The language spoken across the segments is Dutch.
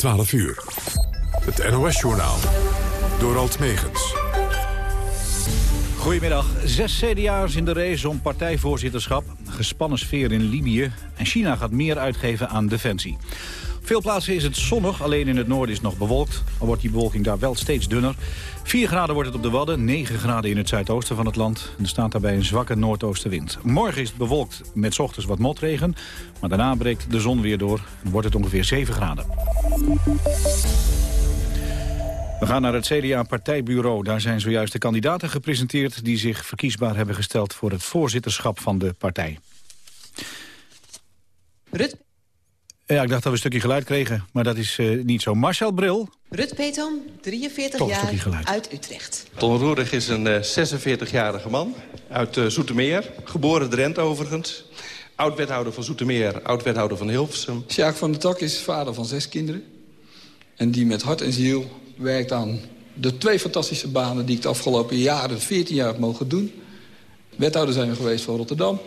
12 uur. Het NOS-journaal. Door Alt Megens. Goedemiddag. Zes CDA's in de race om partijvoorzitterschap. Gespannen sfeer in Libië. En China gaat meer uitgeven aan defensie. Veel plaatsen is het zonnig, alleen in het noorden is nog bewolkt. Al wordt die bewolking daar wel steeds dunner. 4 graden wordt het op de Wadden, 9 graden in het zuidoosten van het land. Er staat daarbij een zwakke noordoostenwind. Morgen is het bewolkt met ochtends wat motregen. Maar daarna breekt de zon weer door en wordt het ongeveer 7 graden. We gaan naar het CDA-partijbureau. Daar zijn zojuist de kandidaten gepresenteerd... die zich verkiesbaar hebben gesteld voor het voorzitterschap van de partij. Ja, ik dacht dat we een stukje geluid kregen, maar dat is eh, niet zo. Marcel Bril, Rut Peton, 43 Toch jaar, geluid. uit Utrecht. Ton Roerig is een eh, 46-jarige man uit eh, Zoetermeer. Geboren Drent overigens. Oud-wethouder van Zoetermeer, oud-wethouder van Hilversum. Sjaak van der Tak is vader van zes kinderen. En die met hart en ziel werkt aan de twee fantastische banen... die ik de afgelopen jaren, 14 jaar, heb mogen doen. Wethouder zijn we geweest van Rotterdam.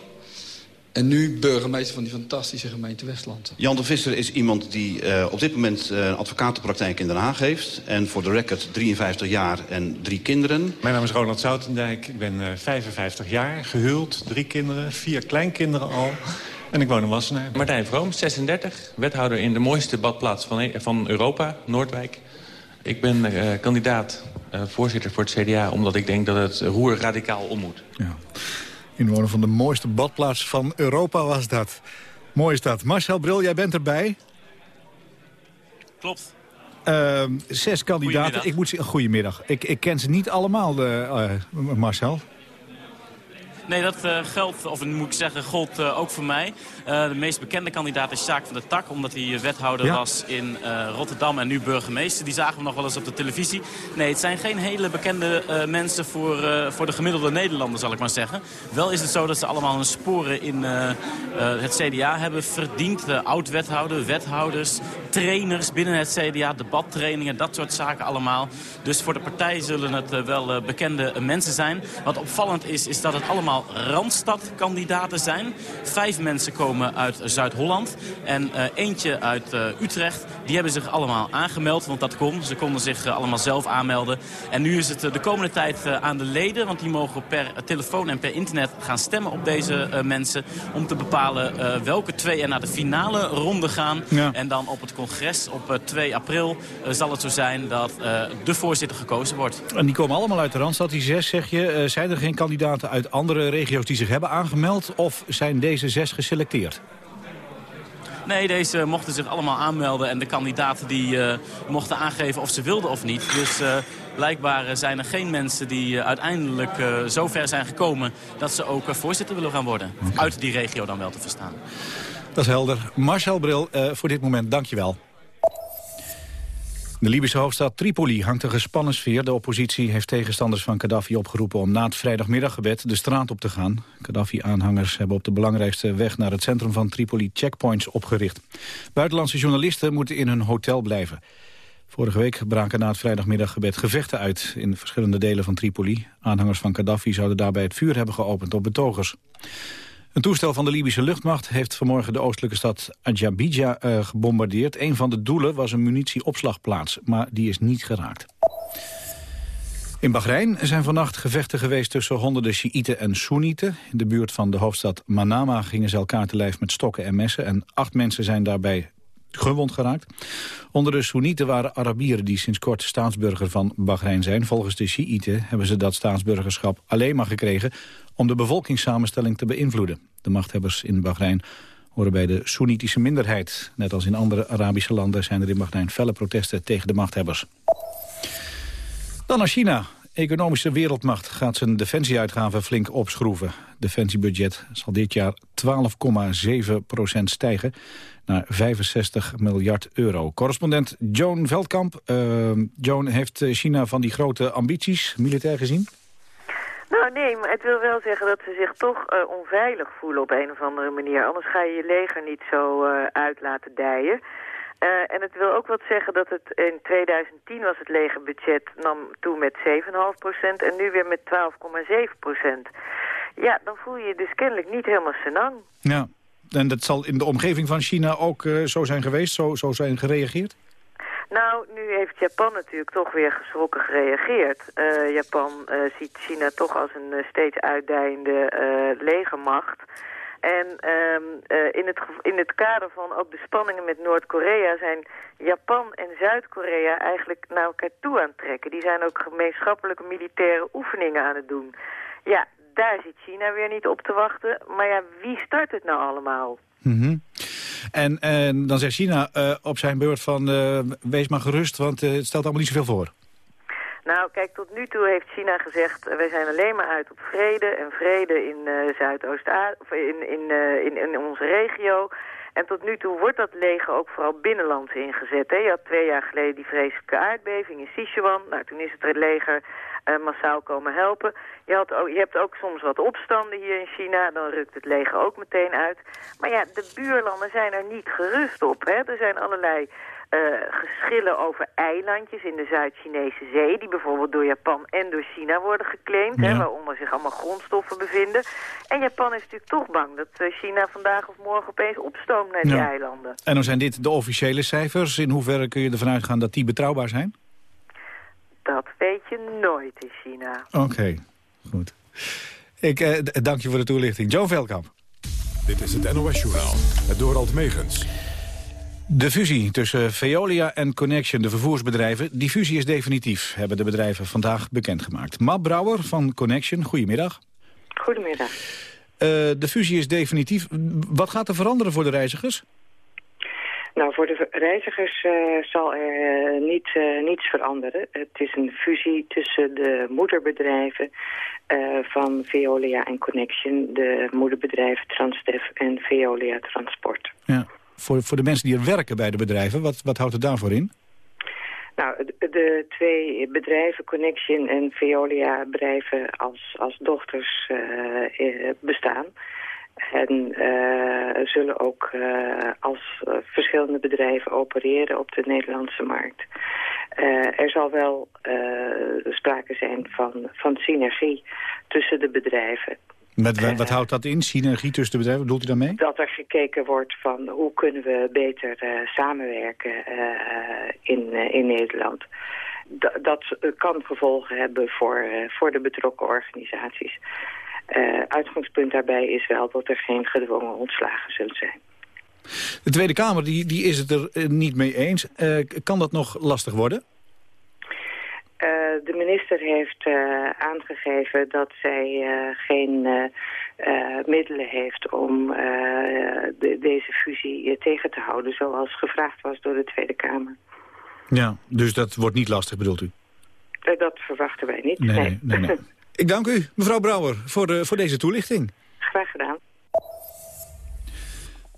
En nu burgemeester van die fantastische gemeente Westland. Jan de Visser is iemand die eh, op dit moment eh, een advocatenpraktijk in Den Haag heeft. En voor de record 53 jaar en drie kinderen. Mijn naam is Ronald Zoutendijk. Ik ben eh, 55 jaar, gehuwd, drie kinderen, vier kleinkinderen al. En ik woon in Wassenaar. Martijn Vroom, 36, wethouder in de mooiste badplaats van, van Europa, Noordwijk. Ik ben eh, kandidaat eh, voorzitter voor het CDA... omdat ik denk dat het roer radicaal om moet. ja. Inwoner van de mooiste badplaats van Europa was dat. Mooi is dat. Marcel Bril, jij bent erbij. Klopt. Ehm, zes kandidaten. Goedemiddag. Ik moet zeggen, goedemiddag. Ik, ik ken ze niet allemaal, eh, eh, Marcel. Nee, dat eh, geldt, of moet ik zeggen, gold eh, ook voor mij. Eh, de meest bekende kandidaat is Sjaak van der Tak, omdat hij wethouder Ja. was in Rotterdam en nu burgemeester. Die zagen we nog wel eens op de televisie. Nee, het zijn geen hele bekende mensen voor, voor de gemiddelde Nederlander, zal ik maar zeggen. Wel is het zo dat ze allemaal hun sporen in het CDA hebben verdiend. De oud-wethouder, wethouders, trainers binnen het CDA, debattrainingen, dat soort zaken allemaal. Dus voor de partij zullen het eh, wel eh, bekende mensen zijn. Wat opvallend is, is dat het allemaal Randstad-kandidaten zijn. Vijf mensen komen uit Zuid-Holland en eh, eentje uit Utrecht. Die hebben zich allemaal aangemeld, want dat kon. Ze konden zich allemaal zelf aanmelden. En nu is het de komende tijd aan de leden, want die mogen per telefoon en per internet gaan stemmen op deze mensen. Om te bepalen welke twee er naar de finale ronde gaan. Ja. En dan op het congres op eh, 2 april eh, zal het zo zijn dat eh, de voorzitter gekozen wordt. En die komen allemaal uit de Randstad, die zes, zeg je. Eh, zijn er geen kandidaten uit andere regio's die zich hebben aangemeld? Of zijn deze zes geselecteerd? Nee, deze mochten zich allemaal aanmelden en de kandidaten die eh, mochten aangeven of ze wilden of niet. Dus eh, blijkbaar eh, zijn er geen mensen die eh, uiteindelijk eh, zo ver zijn gekomen dat ze ook eh, voorzitter willen gaan worden. Uit die regio dan wel te verstaan. Dat is helder. Marcel Bril, eh, voor dit moment dank je wel. De Libische hoofdstad Tripoli hangt een gespannen sfeer. De oppositie heeft tegenstanders van Gaddafi opgeroepen om na het vrijdagmiddaggebed de straat op te gaan. Gaddafi-aanhangers hebben op de belangrijkste weg naar het centrum van Tripoli checkpoints opgericht. Buitenlandse journalisten moeten in hun hotel blijven. Vorige week braken na het vrijdagmiddaggebed gevechten uit in verschillende delen van Tripoli. Aanhangers van Gaddafi zouden daarbij het vuur hebben geopend op betogers. Een toestel van de Libische luchtmacht heeft vanmorgen de oostelijke stad Ajabija eh, gebombardeerd. Een van de doelen was een munitieopslagplaats, maar die is niet geraakt. In Bahrein zijn vannacht gevechten geweest tussen honderden Sjiïten en Soenieten. In de buurt van de hoofdstad Manama gingen ze elkaar te lijf met stokken en messen... en acht mensen zijn daarbij gewond geraakt. Onder de Soenieten waren Arabieren die sinds kort staatsburger van Bahrein zijn. Volgens de Sjiïten hebben ze dat staatsburgerschap alleen maar gekregen... om de bevolkingssamenstelling te beïnvloeden. De machthebbers in Bahrein horen bij de Soenitische minderheid. Net als in andere Arabische landen zijn er in Bahrein felle protesten tegen de machthebbers. Dan naar China. Economische wereldmacht gaat zijn defensieuitgaven flink opschroeven. Defensiebudget zal dit jaar 12,7 procent stijgen naar 65 miljard euro. Correspondent Joan Veldkamp. Uh, Joan, heeft China van die grote ambities, militair gezien? Nou nee, maar het wil wel zeggen dat ze zich toch uh, onveilig voelen op een of andere manier. Anders ga je je leger niet zo uh, uit laten dijen. Uh, en het wil ook wat zeggen dat het in 2010 was het legerbudget nam toe met 7,5 procent en nu weer met 12,7 procent. Ja, dan voel je je dus kennelijk niet helemaal senang. Ja, en dat zal in de omgeving van China ook uh, zo zijn geweest, zo, zo zijn gereageerd? Nou, nu heeft Japan natuurlijk toch weer geschrokken gereageerd. Uh, Japan ziet China toch als een steeds uitdijende legermacht. En um, in, het, in het kader van ook de spanningen met Noord-Korea... zijn Japan en Zuid-Korea eigenlijk naar elkaar toe aan het trekken. Die zijn ook gemeenschappelijke militaire oefeningen aan het doen. Ja, daar zit China weer niet op te wachten. Maar ja, wie start het nou allemaal? Mm en, en dan zegt China uh, op zijn beurt van uh, wees maar gerust, want het stelt allemaal niet zoveel voor. Nou, kijk, tot nu toe heeft China gezegd... wij zijn alleen maar uit op vrede en vrede in uh, Zuidoost-Azië... in, in, uh, in, in onze regio... En tot nu toe wordt dat leger ook vooral binnenlands ingezet. Hè. Je had twee jaar geleden die vreselijke aardbeving in Sichuan. Nou, toen is het, leger massaal komen helpen. Je, had ook, je hebt ook soms wat opstanden hier in China. Dan rukt het leger ook meteen uit. Maar ja, de buurlanden zijn er niet gerust op. Hè. Er zijn allerlei uh, geschillen over eilandjes in de Zuid-Chinese zee... die bijvoorbeeld door Japan en door China worden geclaimd... Ja. Hè, waaronder zich allemaal grondstoffen bevinden. En Japan is natuurlijk toch bang dat uh, China vandaag of morgen opeens opstoomt naar die eilanden. En dan zijn dit de officiële cijfers. In hoeverre kun je ervan uitgaan dat die betrouwbaar zijn? Dat weet je nooit in China. Oké, okay, goed. Ik uh, dank je voor de toelichting. Joe Veldkamp. Dit is het NOS Journaal, het Dorald Megens. De fusie tussen Veolia en Connection, de vervoersbedrijven, die fusie is definitief, hebben de bedrijven vandaag bekendgemaakt. Mab Brouwer van Connection, goedemiddag. Goedemiddag. Uh, de fusie is definitief. Wat gaat er veranderen voor de reizigers? Nou, voor de reizigers uh, zal er uh, niet, uh, niets veranderen. Het is een fusie tussen de moederbedrijven van Veolia en Connection. De moederbedrijven Transdev en Veolia Transport. Ja. Voor, voor de mensen die er werken bij de bedrijven, wat, wat houdt het daarvoor in? Nou, de, twee bedrijven, Connection en Veolia, bedrijven als, als dochters bestaan... En uh, zullen ook als verschillende bedrijven opereren op de Nederlandse markt. er zal wel sprake zijn van, van synergie tussen de bedrijven. Met, wat houdt dat in, synergie tussen de bedrijven? Wat bedoelt u daarmee? Dat er gekeken wordt van hoe kunnen we beter samenwerken in, in Nederland. D dat kan gevolgen hebben voor, voor de betrokken organisaties. Uh, uitgangspunt daarbij is wel dat er geen gedwongen ontslagen zullen zijn. De Tweede Kamer die, die is het er eh, niet mee eens. Uh, kan dat nog lastig worden? De minister heeft aangegeven dat zij geen middelen heeft om de, deze fusie tegen te houden... zoals gevraagd was door de Tweede Kamer. Ja, dus dat wordt niet lastig, bedoelt u? dat verwachten wij niet. nee. nee, nee. nee. Ik dank u, mevrouw Brouwer, voor, de, voor deze toelichting. Graag gedaan.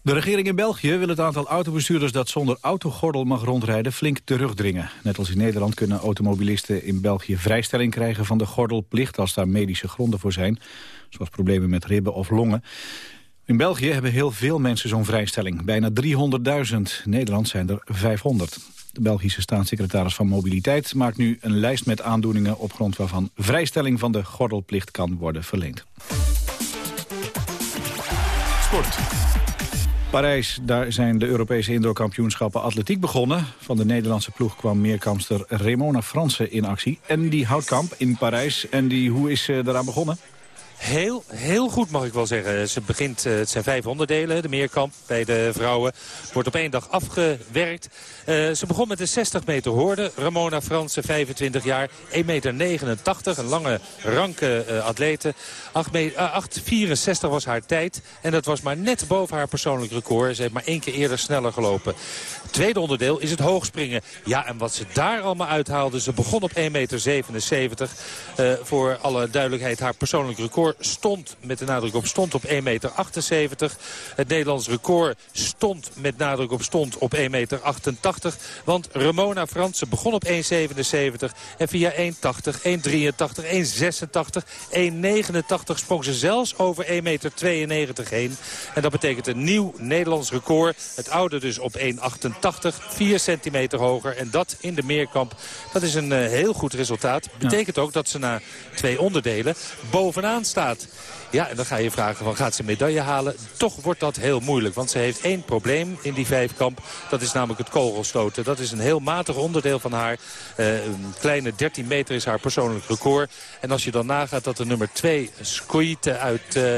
De regering in België wil het aantal autobestuurders dat zonder autogordel mag rondrijden flink terugdringen. Net als in Nederland kunnen automobilisten in België vrijstelling krijgen van de gordelplicht als daar medische gronden voor zijn, zoals problemen met ribben of longen. In België hebben heel veel mensen zo'n vrijstelling, bijna 300.000. In Nederland zijn er 500. De Belgische staatssecretaris van Mobiliteit maakt nu een lijst met aandoeningen... op grond waarvan vrijstelling van de gordelplicht kan worden verleend. Parijs, daar zijn de Europese indoorkampioenschappen atletiek begonnen. Van de Nederlandse ploeg kwam meerkampster Remona Fransen in actie. En die houdt kamp in Parijs. En die, hoe is eraan begonnen? Heel, heel goed mag ik wel zeggen. Ze begint, eh, het zijn vijf onderdelen. De meerkamp bij de vrouwen wordt op één dag afgewerkt. Uh, ze begon met de 60 meter hoorde. Ramona Fransen, 25 jaar, 1,89 meter. Een lange, ranke uh, atlete. 8,64 was haar tijd. En dat was maar net boven haar persoonlijk record. Ze heeft maar één keer eerder sneller gelopen. Tweede onderdeel is het hoogspringen. Ja, en wat ze daar allemaal uithaalde. Ze begon op 1,77 meter. Voor alle duidelijkheid, haar persoonlijk record stond, met de nadruk op stond, op 1,78 meter. Het Nederlands record stond, met nadruk op stond, op 1,88 meter. Want Ramona Fransen begon op 1,77 en via 1,80, 1,83, 1,86, 1,89 sprong ze zelfs over 1,92 meter heen. En dat betekent een nieuw Nederlands record. Het oude dus op 1,88, 4 centimeter hoger. En dat in de meerkamp, dat is een uh, heel goed resultaat. Betekent ook dat ze na twee onderdelen bovenaan staat. Ja, en dan ga je vragen van gaat ze medaille halen? Toch wordt dat heel moeilijk, want ze heeft één probleem in die vijfkamp. Dat is namelijk het kogelstoten. Dat is een heel matig onderdeel van haar. Uh, een kleine 13 meter is haar persoonlijk record. En als je dan nagaat dat de nummer 2, Skoite uit uh,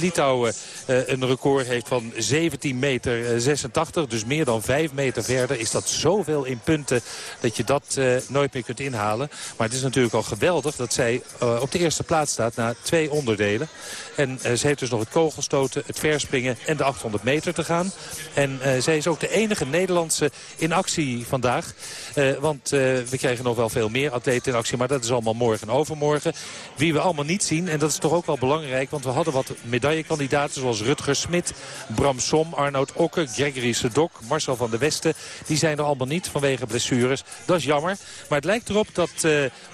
Litouwen... Een record heeft van 17 meter 86, dus meer dan 5 meter verder... is dat zoveel in punten dat je dat nooit meer kunt inhalen. Maar het is natuurlijk al geweldig dat zij op de eerste plaats staat na twee onderdelen. En uh, ze heeft dus nog het kogelstoten, het verspringen en de 800 meter te gaan. En uh, zij is ook de enige Nederlandse in actie vandaag. Uh, want we krijgen nog wel veel meer atleten in actie. Maar dat is allemaal morgen en overmorgen. Wie we allemaal niet zien. En dat is toch ook wel belangrijk. Want we hadden wat medaillekandidaten zoals Rutger Smit, Bram Som, Arnoud Okke, Gregory Sedok, Marcel van der Westen. Die zijn er allemaal niet vanwege blessures. Dat is jammer. Maar het lijkt erop dat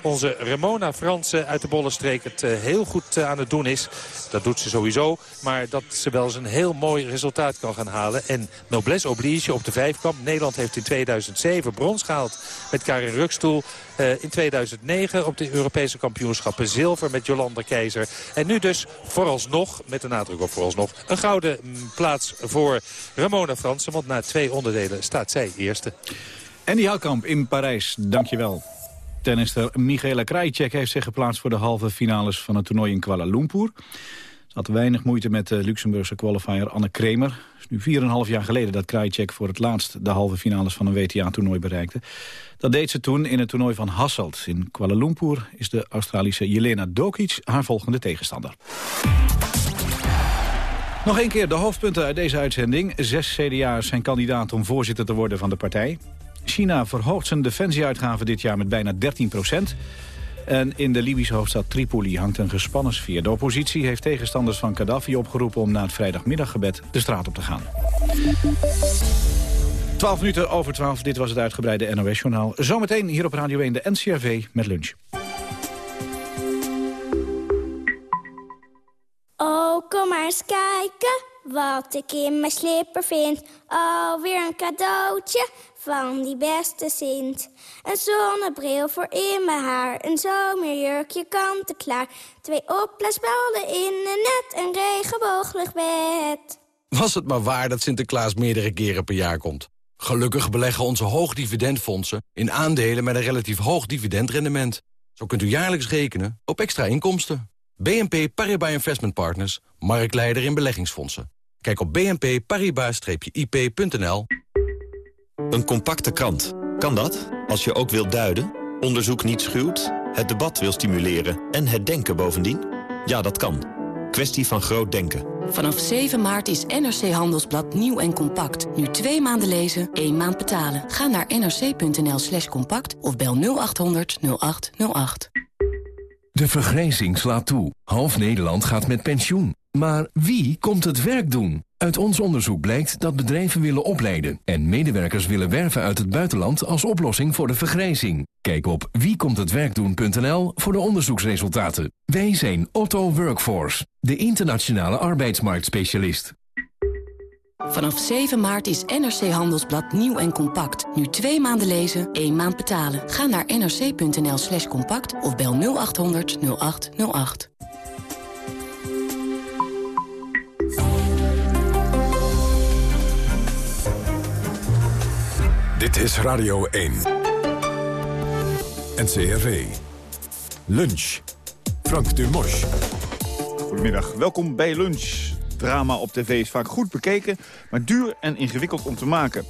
onze Ramona Fransen uit de Bollenstreek het heel goed het doen is. Dat doet ze sowieso. Maar dat ze wel eens een heel mooi resultaat kan gaan halen. En noblesse oblige op de vijfkamp. Nederland heeft in 2007 brons gehaald met Karin Rukstoel. Uh, in 2009 op de Europese kampioenschappen zilver met Jolanda Keizer. En nu dus vooralsnog, met de nadruk op vooralsnog... een gouden mm, plaats voor Ramona Fransen. Want na twee onderdelen staat zij eerste. En die Houtkamp in Parijs, dankjewel. Tennister Michaela Krajicek heeft zich geplaatst voor de halve finales van het toernooi in Kuala Lumpur. Ze had weinig moeite met de Luxemburgse qualifier Anne Kremer. Het is nu 4,5 jaar geleden dat Krajicek voor het laatst de halve finales van een WTA-toernooi bereikte. Dat deed ze toen in het toernooi van Hasselt. In Kuala Lumpur is de Australische Jelena Dokic haar volgende tegenstander. Nog een keer de hoofdpunten uit deze uitzending. Zes CDA's zijn kandidaat om voorzitter te worden van de partij. China verhoogt zijn defensieuitgaven dit jaar met bijna 13 procent. En in de Libische hoofdstad Tripoli hangt een gespannen sfeer. De oppositie heeft tegenstanders van Gaddafi opgeroepen om na het vrijdagmiddaggebed de straat op te gaan. 12 minuten over 12, dit was het uitgebreide NOS-journaal. Zometeen hier op Radio 1 de NCRV met lunch. Oh, kom maar eens kijken wat ik in mijn slipper vind. Alweer een cadeautje van die beste Sint. Een zonnebril voor in mijn haar, een zomerjurkje kant-en-klaar. Twee opblaasballen in een net, een regenbooglig bed. Was het maar waar dat Sinterklaas meerdere keren per jaar komt. Gelukkig beleggen onze hoogdividendfondsen in aandelen met een relatief hoog dividendrendement. Zo kunt u jaarlijks rekenen op extra inkomsten. BNP Paribas Investment Partners, marktleider in beleggingsfondsen. Kijk op bnp-paribas-ip.nl. Een compacte krant. Kan dat? Als je ook wilt duiden, onderzoek niet schuwt, het debat wil stimuleren en het denken bovendien? Ja, dat kan. Kwestie van groot denken. Vanaf 7 maart is NRC Handelsblad nieuw en compact. Nu twee maanden lezen, één maand betalen. Ga naar nrc.nl slash compact of bel 0800 0808. De vergrijzing slaat toe. Half Nederland gaat met pensioen. Maar wie komt het werk doen? Uit ons onderzoek blijkt dat bedrijven willen opleiden... en medewerkers willen werven uit het buitenland als oplossing voor de vergrijzing. Kijk op wiekomthetwerkdoen.nl voor de onderzoeksresultaten. Wij zijn Otto Workforce, de internationale arbeidsmarktspecialist. Vanaf 7 maart is NRC Handelsblad nieuw en compact. Nu twee maanden lezen, één maand betalen. Ga naar nrc.nl slash compact of bel 0800 0808. Dit is Radio 1. NCRV. Lunch. Frank Dumos. Goedemiddag, welkom bij Lunch. Drama op tv is vaak goed bekeken, maar duur en ingewikkeld om te maken.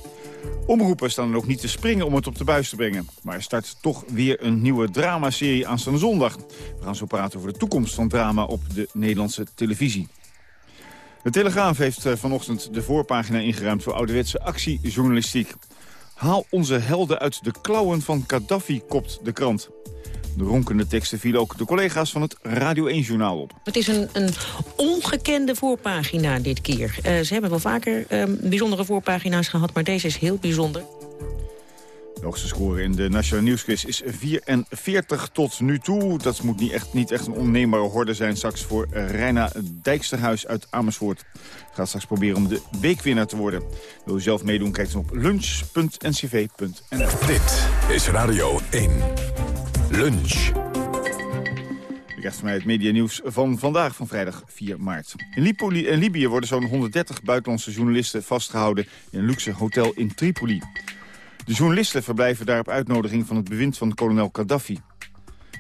Omroepen staan er ook niet te springen om het op de buis te brengen. Maar er start toch weer een nieuwe dramaserie aanstaande zondag. We gaan zo praten over de toekomst van drama op de Nederlandse televisie. De Telegraaf heeft eh, vanochtend de voorpagina ingeruimd voor ouderwetse actiejournalistiek. Haal onze helden uit de klauwen van Gaddafi, kopt de krant. De ronkende teksten vielen ook de collega's van het Radio 1-journaal op. Het is een, een ongekende voorpagina dit keer. Uh, ze hebben wel vaker uh, bijzondere voorpagina's gehad, maar deze is heel bijzonder. De hoogste score in de Nationale Nieuwsquiz is 44 tot nu toe. Dat moet niet echt, niet echt een onneembare horde zijn straks voor Reina Dijksterhuis uit Amersfoort. Gaat straks proberen om de weekwinnaar te worden. Wil u zelf meedoen, kijk dan op lunch.ncv.nl. Dit is Radio 1. Lunch. krijgt van mij het medianieuws van vandaag, van vrijdag 4 maart. In, Lipoli, in Libië worden zo'n 130 buitenlandse journalisten vastgehouden... in een luxe hotel in Tripoli. De journalisten verblijven daar op uitnodiging van het bewind van kolonel Gaddafi.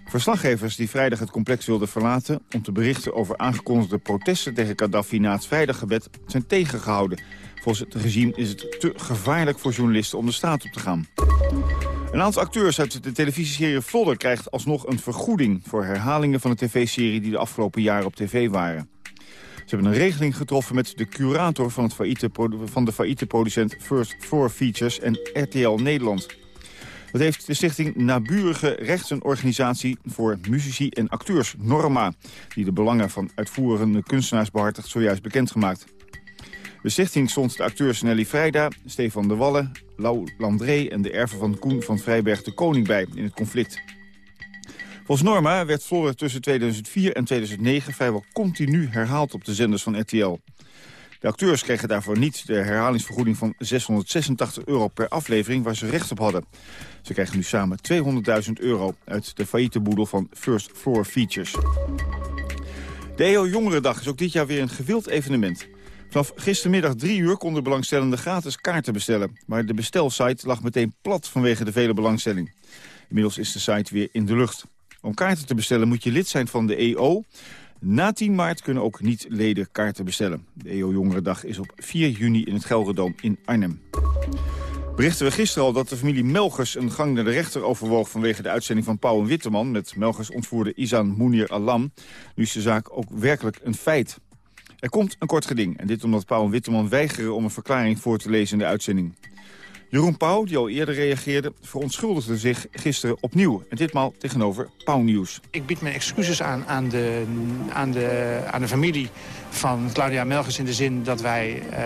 Verslaggevers die vrijdag het complex wilden verlaten... om te berichten over aangekondigde protesten tegen Gaddafi na het vrijdaggebed... zijn tegengehouden. Volgens het regime is het te gevaarlijk voor journalisten om de straat op te gaan. Een aantal acteurs uit de televisieserie Vlodder krijgt alsnog een vergoeding... voor herhalingen van de tv-serie die de afgelopen jaren op tv waren. Ze hebben een regeling getroffen met de curator van, het van de failliete producent First Floor Features en RTL Nederland. Dat heeft de stichting Naburige Rechtenorganisatie voor muzici en acteurs, Norma... die de belangen van uitvoerende kunstenaars behartigt, zojuist bekendgemaakt. De stichting stond de acteurs Nelly Vrijda, Stefan de Wallen, Lau Landré... en de erven van Koen van Vrijberg de Koning bij in het conflict. Volgens Norma werd Flora tussen 2004 en 2009 vrijwel continu herhaald op de zenders van RTL. De acteurs kregen daarvoor niet de herhalingsvergoeding van 686 euro per aflevering waar ze recht op hadden. Ze krijgen nu samen 200.000 euro uit de failliete boedel van First Floor Features. De EO Jongerendag is ook dit jaar weer een gewild evenement. Vanaf gistermiddag drie uur konden belangstellenden gratis kaarten bestellen. Maar de bestelsite lag meteen plat vanwege de vele belangstelling. Inmiddels is de site weer in de lucht. Om kaarten te bestellen moet je lid zijn van de EO. Na 10 maart kunnen ook niet-leden kaarten bestellen. De EO Jongerendag is op 4 juni in het Gelredome in Arnhem. Berichten we gisteren al dat de familie Melgers een gang naar de rechter overwoog... vanwege de uitzending van Pauw Witteman... met Melgers ontvoerde Izan Mounir Alam. Nu is de zaak ook werkelijk een feit. Er komt een kort geding. En dit omdat Pauw Witteman weigeren om een verklaring voor te lezen in de uitzending. Jeroen Pauw, die al eerder reageerde, verontschuldigde zich gisteren opnieuw. En ditmaal tegenover Pauw Nieuws. Ik bied mijn excuses aan aan de, aan de, aan de familie van Claudia Melgers... in de zin dat wij uh,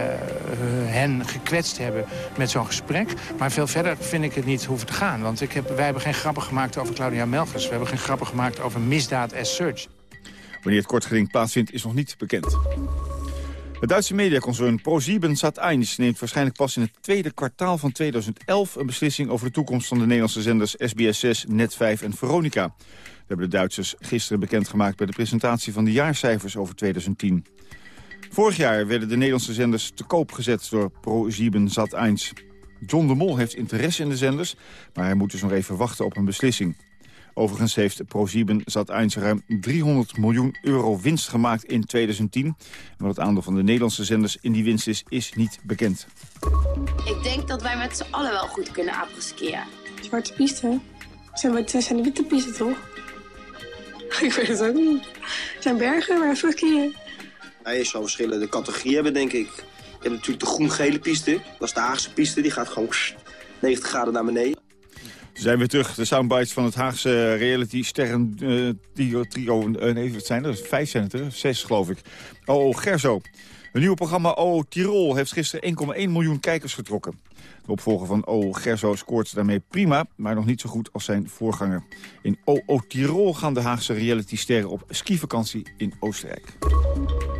hen gekwetst hebben met zo'n gesprek. Maar veel verder vind ik het niet hoeven te gaan. Want ik heb, wij hebben geen grappen gemaakt over Claudia Melgers. We hebben geen grappen gemaakt over misdaad as such. Wanneer het kortgeding plaatsvindt is nog niet bekend. Het Duitse mediaconcern ProSieben Sat1 neemt waarschijnlijk pas in het tweede kwartaal van 2011 een beslissing over de toekomst van de Nederlandse zenders SBS6, Net5 en Veronica. Dat hebben de Duitsers gisteren bekendgemaakt bij de presentatie van de jaarcijfers over 2010. Vorig jaar werden de Nederlandse zenders te koop gezet door ProSieben Sat1. John de Mol heeft interesse in de zenders, maar hij moet dus nog even wachten op een beslissing. Overigens heeft ProSieben zat eens ruim 300 miljoen euro winst gemaakt in 2010. En wat het aandeel van de Nederlandse zenders in die winst is, is niet bekend. Ik denk dat wij met z'n allen wel goed kunnen apres-skiën. Zwarte piste? Zijn, we, zijn de witte piste toch? Ik weet het ook niet. Het zijn bergen waar we skiën. Je zou verschillende categorieën hebben, denk ik. Je hebt natuurlijk de groen-gele piste. Dat is de Haagse piste. Die gaat gewoon 90 graden naar beneden. We zijn weer terug. De soundbites van het Haagse reality sterren uh, trio. Uh, nee, wat zijn er? Vijf zijn het er. Zes, geloof ik. Oh, Gerzo. Een nieuwe programma O Tirol heeft gisteren 1,1 miljoen kijkers getrokken. De opvolger van O Gerzo scoort daarmee prima, maar nog niet zo goed als zijn voorganger. In O Tirol gaan de Haagse reality-sterren op skivakantie in Oostenrijk.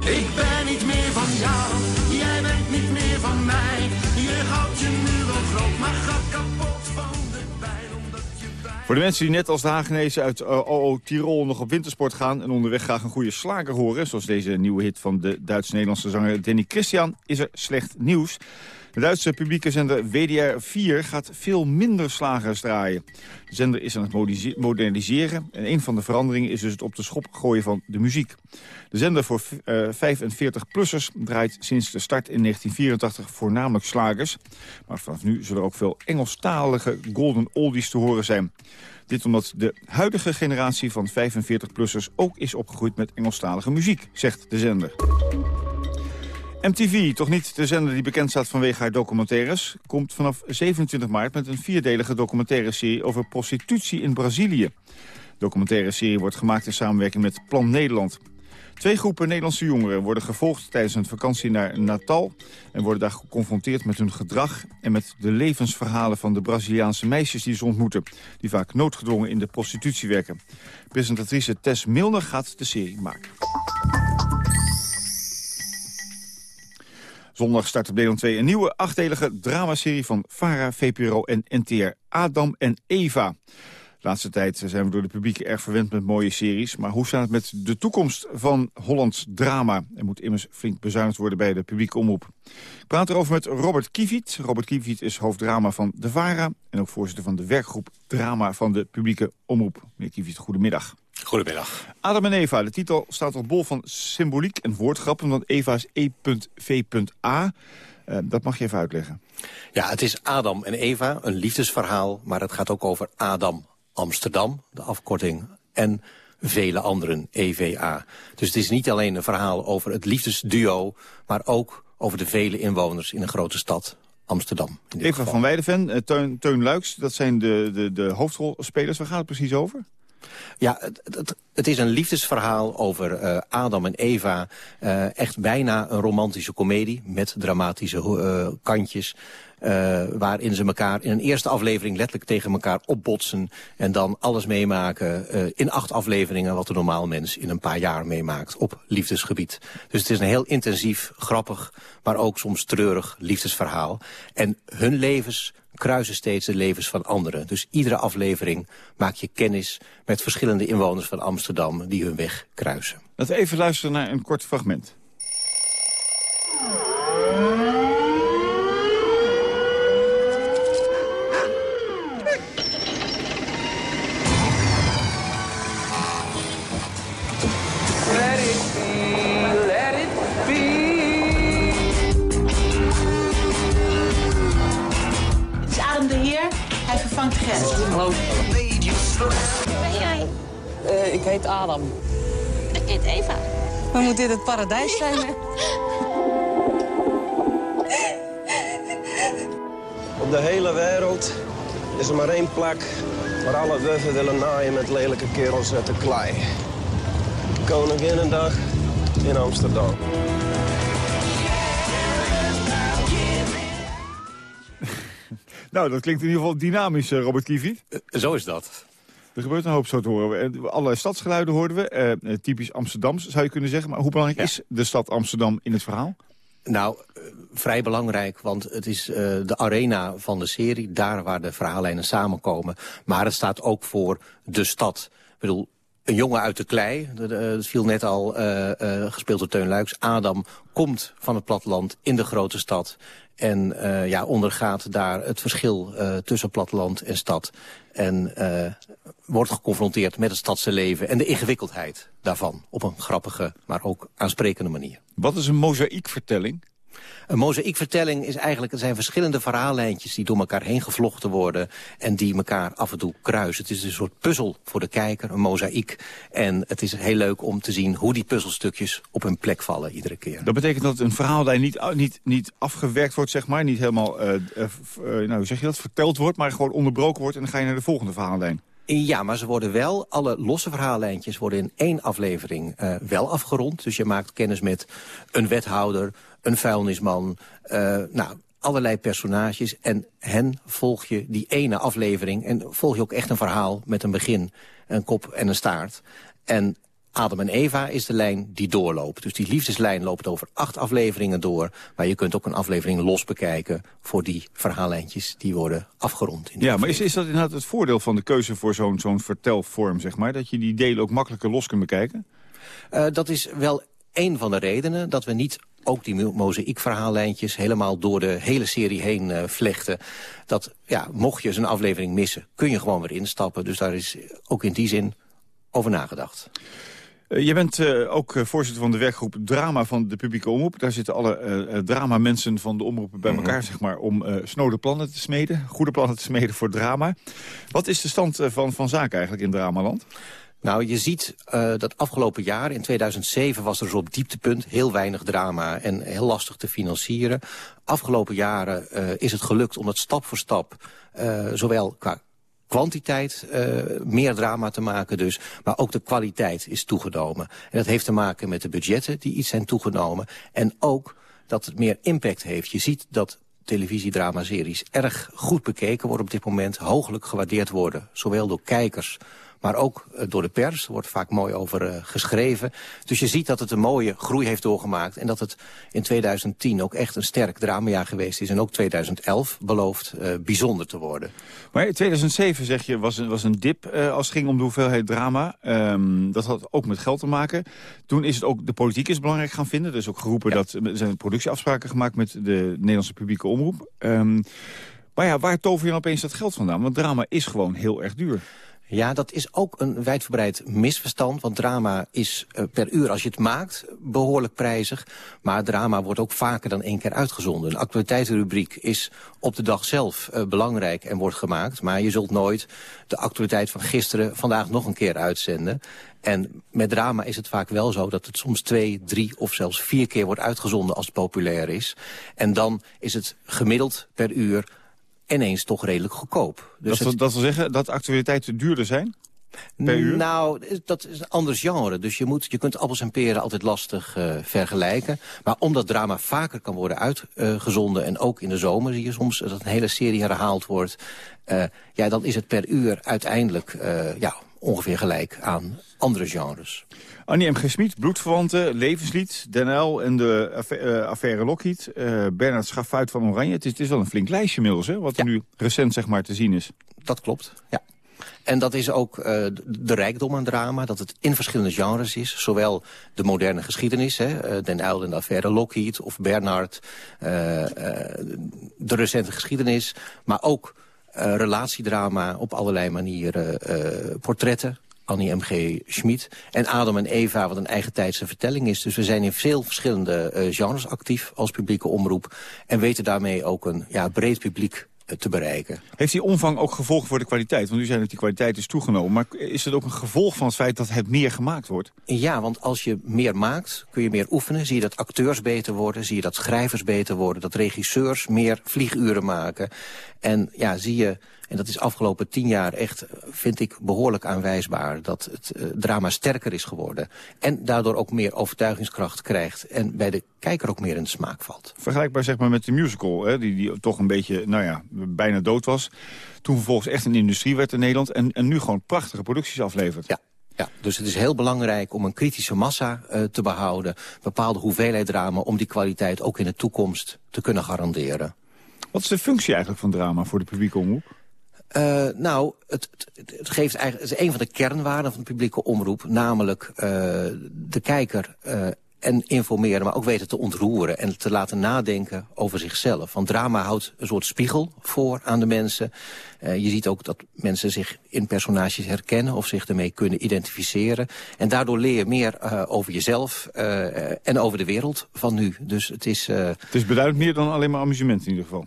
Ik ben niet meer van jou, jij bent niet meer van mij. Voor de mensen die net als de Hagenezen uit OO Tirol nog op wintersport gaan... en onderweg graag een goede slager horen... zoals deze nieuwe hit van de Duits-Nederlandse zanger Danny Christian... is er slecht nieuws. De Duitse publieke zender WDR 4 gaat veel minder slagers draaien. De zender is aan het moderniseren en een van de veranderingen is dus het op de schop gooien van de muziek. De zender voor uh, 45-plussers draait sinds de start in 1984 voornamelijk slagers. Maar vanaf nu zullen er ook veel Engelstalige golden oldies te horen zijn. Dit omdat de huidige generatie van 45-plussers ook is opgegroeid met Engelstalige muziek, zegt de zender. MTV, toch niet de zender die bekend staat vanwege haar documentaires... komt vanaf 27 maart met een vierdelige documentaire serie over prostitutie in Brazilië. De documentaire serie wordt gemaakt in samenwerking met Plan Nederland. Twee groepen Nederlandse jongeren worden gevolgd tijdens een vakantie naar Natal... en worden daar geconfronteerd met hun gedrag en met de levensverhalen van de Braziliaanse meisjes die ze ontmoeten... die vaak noodgedwongen in de prostitutie werken. Presentatrice Tess Milner gaat de serie maken. Zondag start op Nederland 2 een nieuwe achtdelige dramaserie van VARA, VPRO en NTR. Adam en Eva. Laatste tijd zijn we door de publiek erg verwend met mooie series. Maar hoe staat het met de toekomst van Hollands drama? Er moet immers flink bezuinigd worden bij de publieke omroep. Ik praat erover met Robert Kieviet. Robert Kieviet is hoofddrama van De VARA... en ook voorzitter van de werkgroep Drama van de publieke omroep. Meneer Kieviet, goedemiddag. Goedemiddag. Adam en Eva, de titel staat al bol van symboliek en woordgrappen... want Eva is E.V.A. Uh, dat mag je even uitleggen. Ja, het is Adam en Eva, een liefdesverhaal... maar het gaat ook over Adam Amsterdam, de afkorting... en vele anderen, EVA. Dus het is niet alleen een verhaal over het liefdesduo... maar ook over de vele inwoners in een grote stad, Amsterdam. Eva geval. van Weideven, Teun, Teun Luiks, dat zijn de, de, de hoofdrolspelers. Waar gaat het precies over? Ja, het, het, is een liefdesverhaal over uh, Adam en Eva. Uh, echt bijna een romantische komedie met dramatische uh, kantjes. waarin ze elkaar in een eerste aflevering letterlijk tegen elkaar opbotsen... en dan alles meemaken in acht afleveringen... wat een normaal mens in een paar jaar meemaakt op liefdesgebied. Dus het is een heel intensief, grappig, maar ook soms treurig liefdesverhaal. En hun levens kruisen steeds de levens van anderen. Dus iedere aflevering maak je kennis met verschillende inwoners van Amsterdam die hun weg kruisen. Laten we even luisteren naar een kort fragment. Heet Adam. Ik heet Eva. Maar moet dit het paradijs zijn, hè? Op de hele wereld is er maar één plek waar alle wuffen willen naaien met lelijke kerels uit de klei. Koninginnedag in Amsterdam. Nou, dat klinkt in ieder geval dynamisch, Robert Kieviet. Uh, zo is dat. Er gebeurt een hoop zo te horen. Alle stadsgeluiden hoorden we, uh, typisch Amsterdams zou je kunnen zeggen. Maar hoe belangrijk ja. is de stad Amsterdam in het verhaal? Nou, vrij belangrijk, want het is de arena van de serie. Daar waar de verhaallijnen samenkomen. Maar het staat ook voor de stad. Ik bedoel, een jongen uit de klei, dat viel net al uh, uh, gespeeld door Teun Luiks. Adam komt van het platteland in de grote stad. En uh, ja, ondergaat daar het verschil tussen platteland en stad. En wordt geconfronteerd met het stadse leven en de ingewikkeldheid daarvan. Op een grappige, maar ook aansprekende manier. Wat is een mozaïekvertelling? Een mozaïekvertelling is eigenlijk, er zijn verschillende verhaallijntjes die door elkaar heen gevlochten worden en die elkaar af en toe kruisen. Het is een soort puzzel voor de kijker, een mozaïek. En het is heel leuk om te zien hoe die puzzelstukjes op hun plek vallen iedere keer. Dat betekent dat een verhaallijn niet, niet, niet afgewerkt wordt, zeg maar, niet helemaal, uh, uh, nou, hoe zeg je dat, verteld wordt, maar gewoon onderbroken wordt en dan ga je naar de volgende verhaallijn. Ja, maar ze worden wel, alle losse verhaallijntjes worden in één aflevering uh, wel afgerond. Dus je maakt kennis met een wethouder, een vuilnisman, uh, nou, allerlei personages. En hen volg je die ene aflevering en volg je ook echt een verhaal met een begin, een kop en een staart. En Adam en Eva is de lijn die doorloopt. Dus die liefdeslijn loopt over acht afleveringen door. Maar je kunt ook een aflevering los bekijken voor die verhaallijntjes die worden afgerond. In ja, maar is, is dat inderdaad het voordeel van de keuze voor zo'n zo'n vertelvorm, zeg maar? Dat je die delen ook makkelijker los kunt bekijken? Uh, dat is wel een van de redenen dat we niet ook die mozaïekverhaallijntjes helemaal door de hele serie heen uh, vlechten. Dat, ja, mocht je een aflevering missen, kun je gewoon weer instappen. Dus daar is ook in die zin over nagedacht. Uh, je bent uh, ook voorzitter van de werkgroep Drama van de publieke omroep. Daar zitten alle dramamensen van de omroepen bij elkaar, mm -hmm. zeg maar, om snode plannen te smeden. Goede plannen te smeden voor drama. Wat is de stand van, van zaken eigenlijk in Dramaland? Nou, je ziet uh, dat afgelopen jaar, in 2007, was er zo op dieptepunt heel weinig drama en heel lastig te financieren. Afgelopen jaren uh, is het gelukt om het stap voor stap, uh, zowel qua kwantiteit uh, meer drama te maken dus. Maar ook de kwaliteit is toegenomen. En dat heeft te maken met de budgetten die iets zijn toegenomen. En ook dat het meer impact heeft. Je ziet dat televisiedramaseries erg goed bekeken worden op dit moment. Hooglijk gewaardeerd worden. Zowel door kijkers, maar ook eh, door de pers. Er wordt vaak mooi over eh, geschreven. Dus je ziet dat het een mooie groei heeft doorgemaakt... en dat het in 2010 ook echt een sterk dramajaar geweest is... en ook 2011 belooft eh, bijzonder te worden. Maar in 2007, zeg je, was, een- was een dip als het ging om de hoeveelheid drama. Ehm, dat had ook met geld te maken. Toen is het ook de politiek is belangrijk gaan vinden. Er is ook geroepen dat er zijn productieafspraken gemaakt met de Nederlandse publieke omroep. Ehm, maar ja, waar tover je dan opeens dat geld vandaan? Want drama is gewoon heel erg duur. Ja, dat is ook een wijdverbreid misverstand. Want drama is eh, per uur, als je het maakt, behoorlijk prijzig. Maar drama wordt ook vaker dan één keer uitgezonden. Een actualiteitenrubriek is op de dag zelf eh, belangrijk en wordt gemaakt. Maar je zult nooit de actualiteit van gisteren vandaag nog een keer uitzenden. En met drama is het vaak wel zo dat het soms twee, drie of zelfs vier keer wordt uitgezonden als het populair is. En dan is het gemiddeld per uur ineens toch redelijk goedkoop. Dus dat, het- dat wil zeggen dat actualiteiten duurder zijn? Nou, dat is een ander genre. Dus je, moet, je kunt appels en peren altijd lastig eh, vergelijken. Maar omdat drama vaker kan worden uitgezonden... en ook in de zomer zie je soms dat een hele serie herhaald wordt... eh, ja, dan is het per uur uiteindelijk eh, ja, ongeveer gelijk aan andere genres. Annie M. G. Smit, Bloedverwanten, Levenslied, Den en de eh, affaire Lockheed. eh Bernard Schafuit van Oranje. Het is, het is wel een flink lijstje inmiddels, hè, wat er nu recent zeg maar, te zien is. Dat klopt, ja. En dat is ook eh, de rijkdom aan drama, dat het in verschillende genres is. Zowel de moderne geschiedenis, hè, Den Uyl en de affaire Lockheed of Bernard, de recente geschiedenis. Maar ook relatiedrama op allerlei manieren, eh, portretten. Annie M.G. Schmid. En Adam en Eva, wat een eigen tijdse vertelling is. Dus we zijn in veel verschillende eh, genres actief als publieke omroep. En weten daarmee ook een ja, breed publiek eh, te bereiken. Heeft die omvang ook gevolgen voor de kwaliteit? Want u zei dat die kwaliteit is toegenomen. Maar is het ook een gevolg van het feit dat het meer gemaakt wordt? Ja, want als je meer maakt, kun je meer oefenen. Zie je dat acteurs beter worden, zie je dat schrijvers beter worden... dat regisseurs meer vlieguren maken. En ja, zie je, en dat is afgelopen tien jaar echt, vind ik, behoorlijk aanwijsbaar... dat het eh, drama sterker is geworden. En daardoor ook meer overtuigingskracht krijgt. En bij de kijker ook meer in de smaak valt. Vergelijkbaar zeg maar met de musical, hè, die, die toch een beetje, nou ja, bijna dood was. Toen vervolgens echt een industrie werd in Nederland. En, en nu gewoon prachtige producties aflevert. Ja. Ja, dus het is heel belangrijk om een kritische massa eh, te behouden. bepaalde hoeveelheid drama om die kwaliteit ook in de toekomst te kunnen garanderen. Wat is de functie eigenlijk van drama voor de publieke omroep? Uh, nou, het, het, het, geeft eigenlijk, het is een van de kernwaarden van de publieke omroep. Namelijk uh, de kijker uh, en informeren, maar ook weten te ontroeren... en te laten nadenken over zichzelf. Want drama houdt een soort spiegel voor aan de mensen. Uh, je ziet ook dat mensen zich in personages herkennen... of zich ermee kunnen identificeren. En daardoor leer je meer uh, over jezelf uh, en over de wereld van nu. Dus het is... het is beduidend meer dan alleen maar amusement in ieder geval.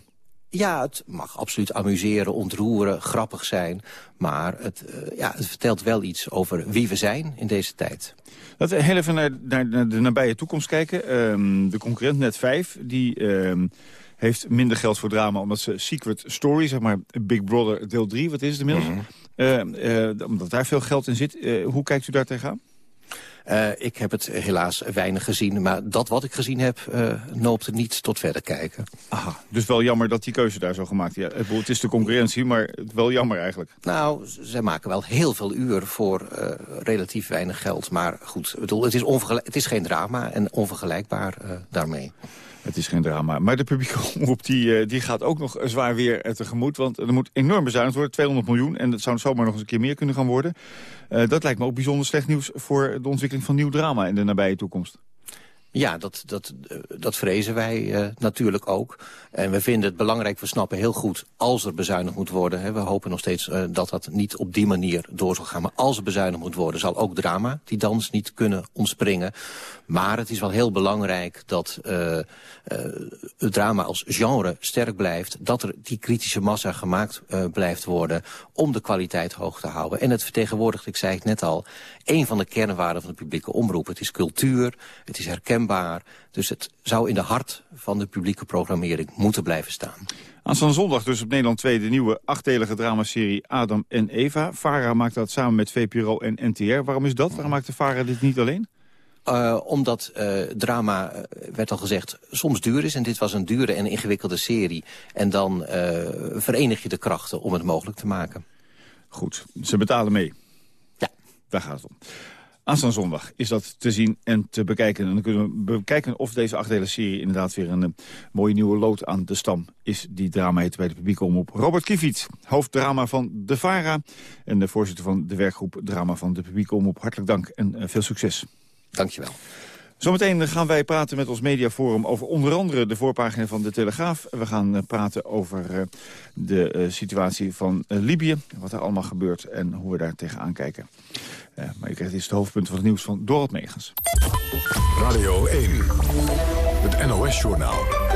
Ja, het mag absoluut amuseren, ontroeren, grappig zijn. Maar het, uh, ja, het vertelt wel iets over wie we zijn in deze tijd. Laten we heel even naar, naar, de nabije toekomst kijken. Um, de concurrent Net5, die um, heeft minder geld voor drama... omdat ze Secret Story, zeg maar Big Brother deel 3, wat is het inmiddels? Mm -hmm. uh, uh, omdat daar veel geld in zit. hoe kijkt u daar tegenaan? Uh, ik heb het helaas weinig gezien, maar dat wat ik gezien heb... Uh, noopt niet tot verder kijken. Aha, dus wel jammer dat die keuze daar zo gemaakt is. Ja, het is de concurrentie, maar wel jammer eigenlijk. Nou, zij maken wel heel veel uur voor uh, relatief weinig geld. Maar goed, bedoel, het, is het is geen drama en onvergelijkbaar daarmee. Het is geen drama. Maar de publieke omroep die, die gaat ook nog zwaar weer tegemoet. Want er moet enorm bezuinigd worden, 200 miljoen. En dat zou zomaar nog eens een keer meer kunnen gaan worden. Uh, dat lijkt me ook bijzonder slecht nieuws voor de ontwikkeling van nieuw drama in de nabije toekomst. Ja, dat, dat, dat vrezen wij uh, natuurlijk ook. En we vinden het belangrijk, we snappen heel goed als er bezuinigd moet worden. Hè, we hopen nog steeds uh, dat dat niet op die manier door zal gaan. Maar als er bezuinigd moet worden, zal ook drama die dans niet kunnen ontspringen. Maar het is wel heel belangrijk dat het drama als genre sterk blijft. Dat er die kritische massa gemaakt blijft worden om de kwaliteit hoog te houden. En het vertegenwoordigt, ik zei het net al, een van de kernwaarden van de publieke omroep. Het is cultuur, het is herkenbaar. Dus het zou in de hart van de publieke programmering moeten blijven staan. Aanstaande zondag dus op Nederland 2 de nieuwe achtdelige dramaserie Adam en Eva. VARA maakt dat samen met VPRO en NTR. Waarom is dat? Waarom maakt de VARA dit niet alleen? Uh, omdat uh, drama, uh, werd al gezegd, soms duur is. En dit was een dure en ingewikkelde serie. En dan verenig je de krachten om het mogelijk te maken. Goed, ze betalen mee. Daar gaat het om. Aanstaande zondag is dat te zien en te bekijken. En dan kunnen we bekijken of deze achtdelen serie inderdaad weer een uh, mooie nieuwe lood aan de stam is. Die drama heet bij de publieke omroep. Robert Kiviet, hoofddrama van De VARA. En de voorzitter van de werkgroep Drama van de publieke omroep. Hartelijk dank en uh, veel succes. Dankjewel. Zometeen gaan wij praten met ons mediaforum over onder andere de voorpagina van de Telegraaf. We gaan uh, praten over uh, de uh, situatie van Libië, wat er allemaal gebeurt en hoe we daar tegenaan kijken. maar je krijgt eerst het hoofdpunt van het nieuws van Dorot Megens. Radio 1, het NOS-journaal.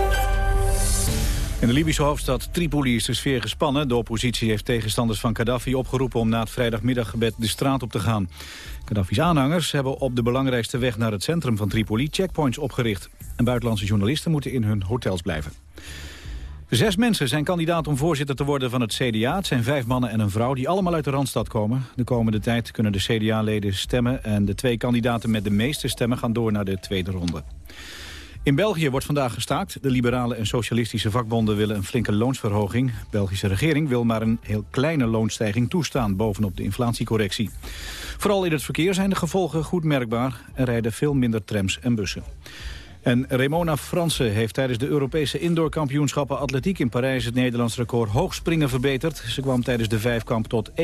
In de Libische hoofdstad Tripoli is de sfeer gespannen. De oppositie heeft tegenstanders van Gaddafi opgeroepen om na het vrijdagmiddaggebed de straat op te gaan. Gaddafi's aanhangers hebben op de belangrijkste weg naar het centrum van Tripoli checkpoints opgericht. En buitenlandse journalisten moeten in hun hotels blijven. Zes mensen zijn kandidaat om voorzitter te worden van het CDA. Het zijn vijf mannen en een vrouw die allemaal uit de Randstad komen. De komende tijd kunnen de CDA-leden stemmen... en de twee kandidaten met de meeste stemmen gaan door naar de tweede ronde. In België wordt vandaag gestaakt. De liberale en socialistische vakbonden willen een flinke loonsverhoging. De Belgische regering wil maar een heel kleine loonstijging toestaan... bovenop de inflatiecorrectie. Vooral in het verkeer zijn de gevolgen goed merkbaar. Er rijden veel minder trams en bussen. En Remona Fransen heeft tijdens de Europese indoorkampioenschappen atletiek in Parijs het Nederlands record hoogspringen verbeterd. Ze kwam tijdens de vijfkamp tot 1,92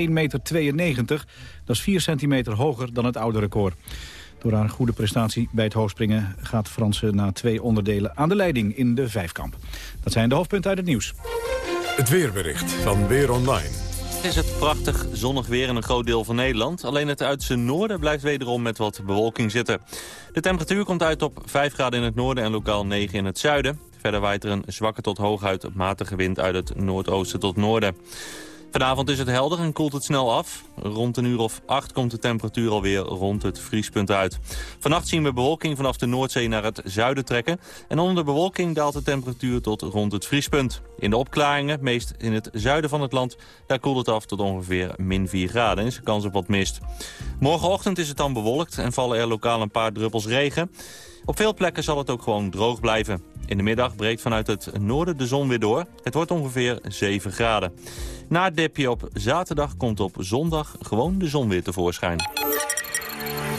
meter. Dat is 4 centimeter hoger dan het oude record. Door haar goede prestatie bij het hoogspringen gaat Fransen na twee onderdelen aan de leiding in de vijfkamp. Dat zijn de hoofdpunten uit het nieuws. Het weerbericht van Weer Online. Het is het prachtig zonnig weer in een groot deel van Nederland. Alleen het uiterste noorden blijft wederom met wat bewolking zitten. De temperatuur komt uit op 5 graden in het noorden en lokaal 9 in het zuiden. Verder waait er een zwakke tot hooguit matige wind uit het noordoosten tot noorden. Vanavond is het helder en koelt het snel af. Rond een uur of acht komt de temperatuur alweer rond het vriespunt uit. Vannacht zien we bewolking vanaf de Noordzee naar het zuiden trekken. En onder de bewolking daalt de temperatuur tot rond het vriespunt. In de opklaringen, meest in het zuiden van het land, daar koelt het af tot ongeveer min 4 graden. En is er kans op wat mist. Morgenochtend is het dan bewolkt en vallen er lokaal een paar druppels regen. Op veel plekken zal het ook gewoon droog blijven. In de middag breekt vanuit het noorden de zon weer door. Het wordt ongeveer 7 graden. Na het dipje op zaterdag komt op zondag gewoon de zon weer tevoorschijn.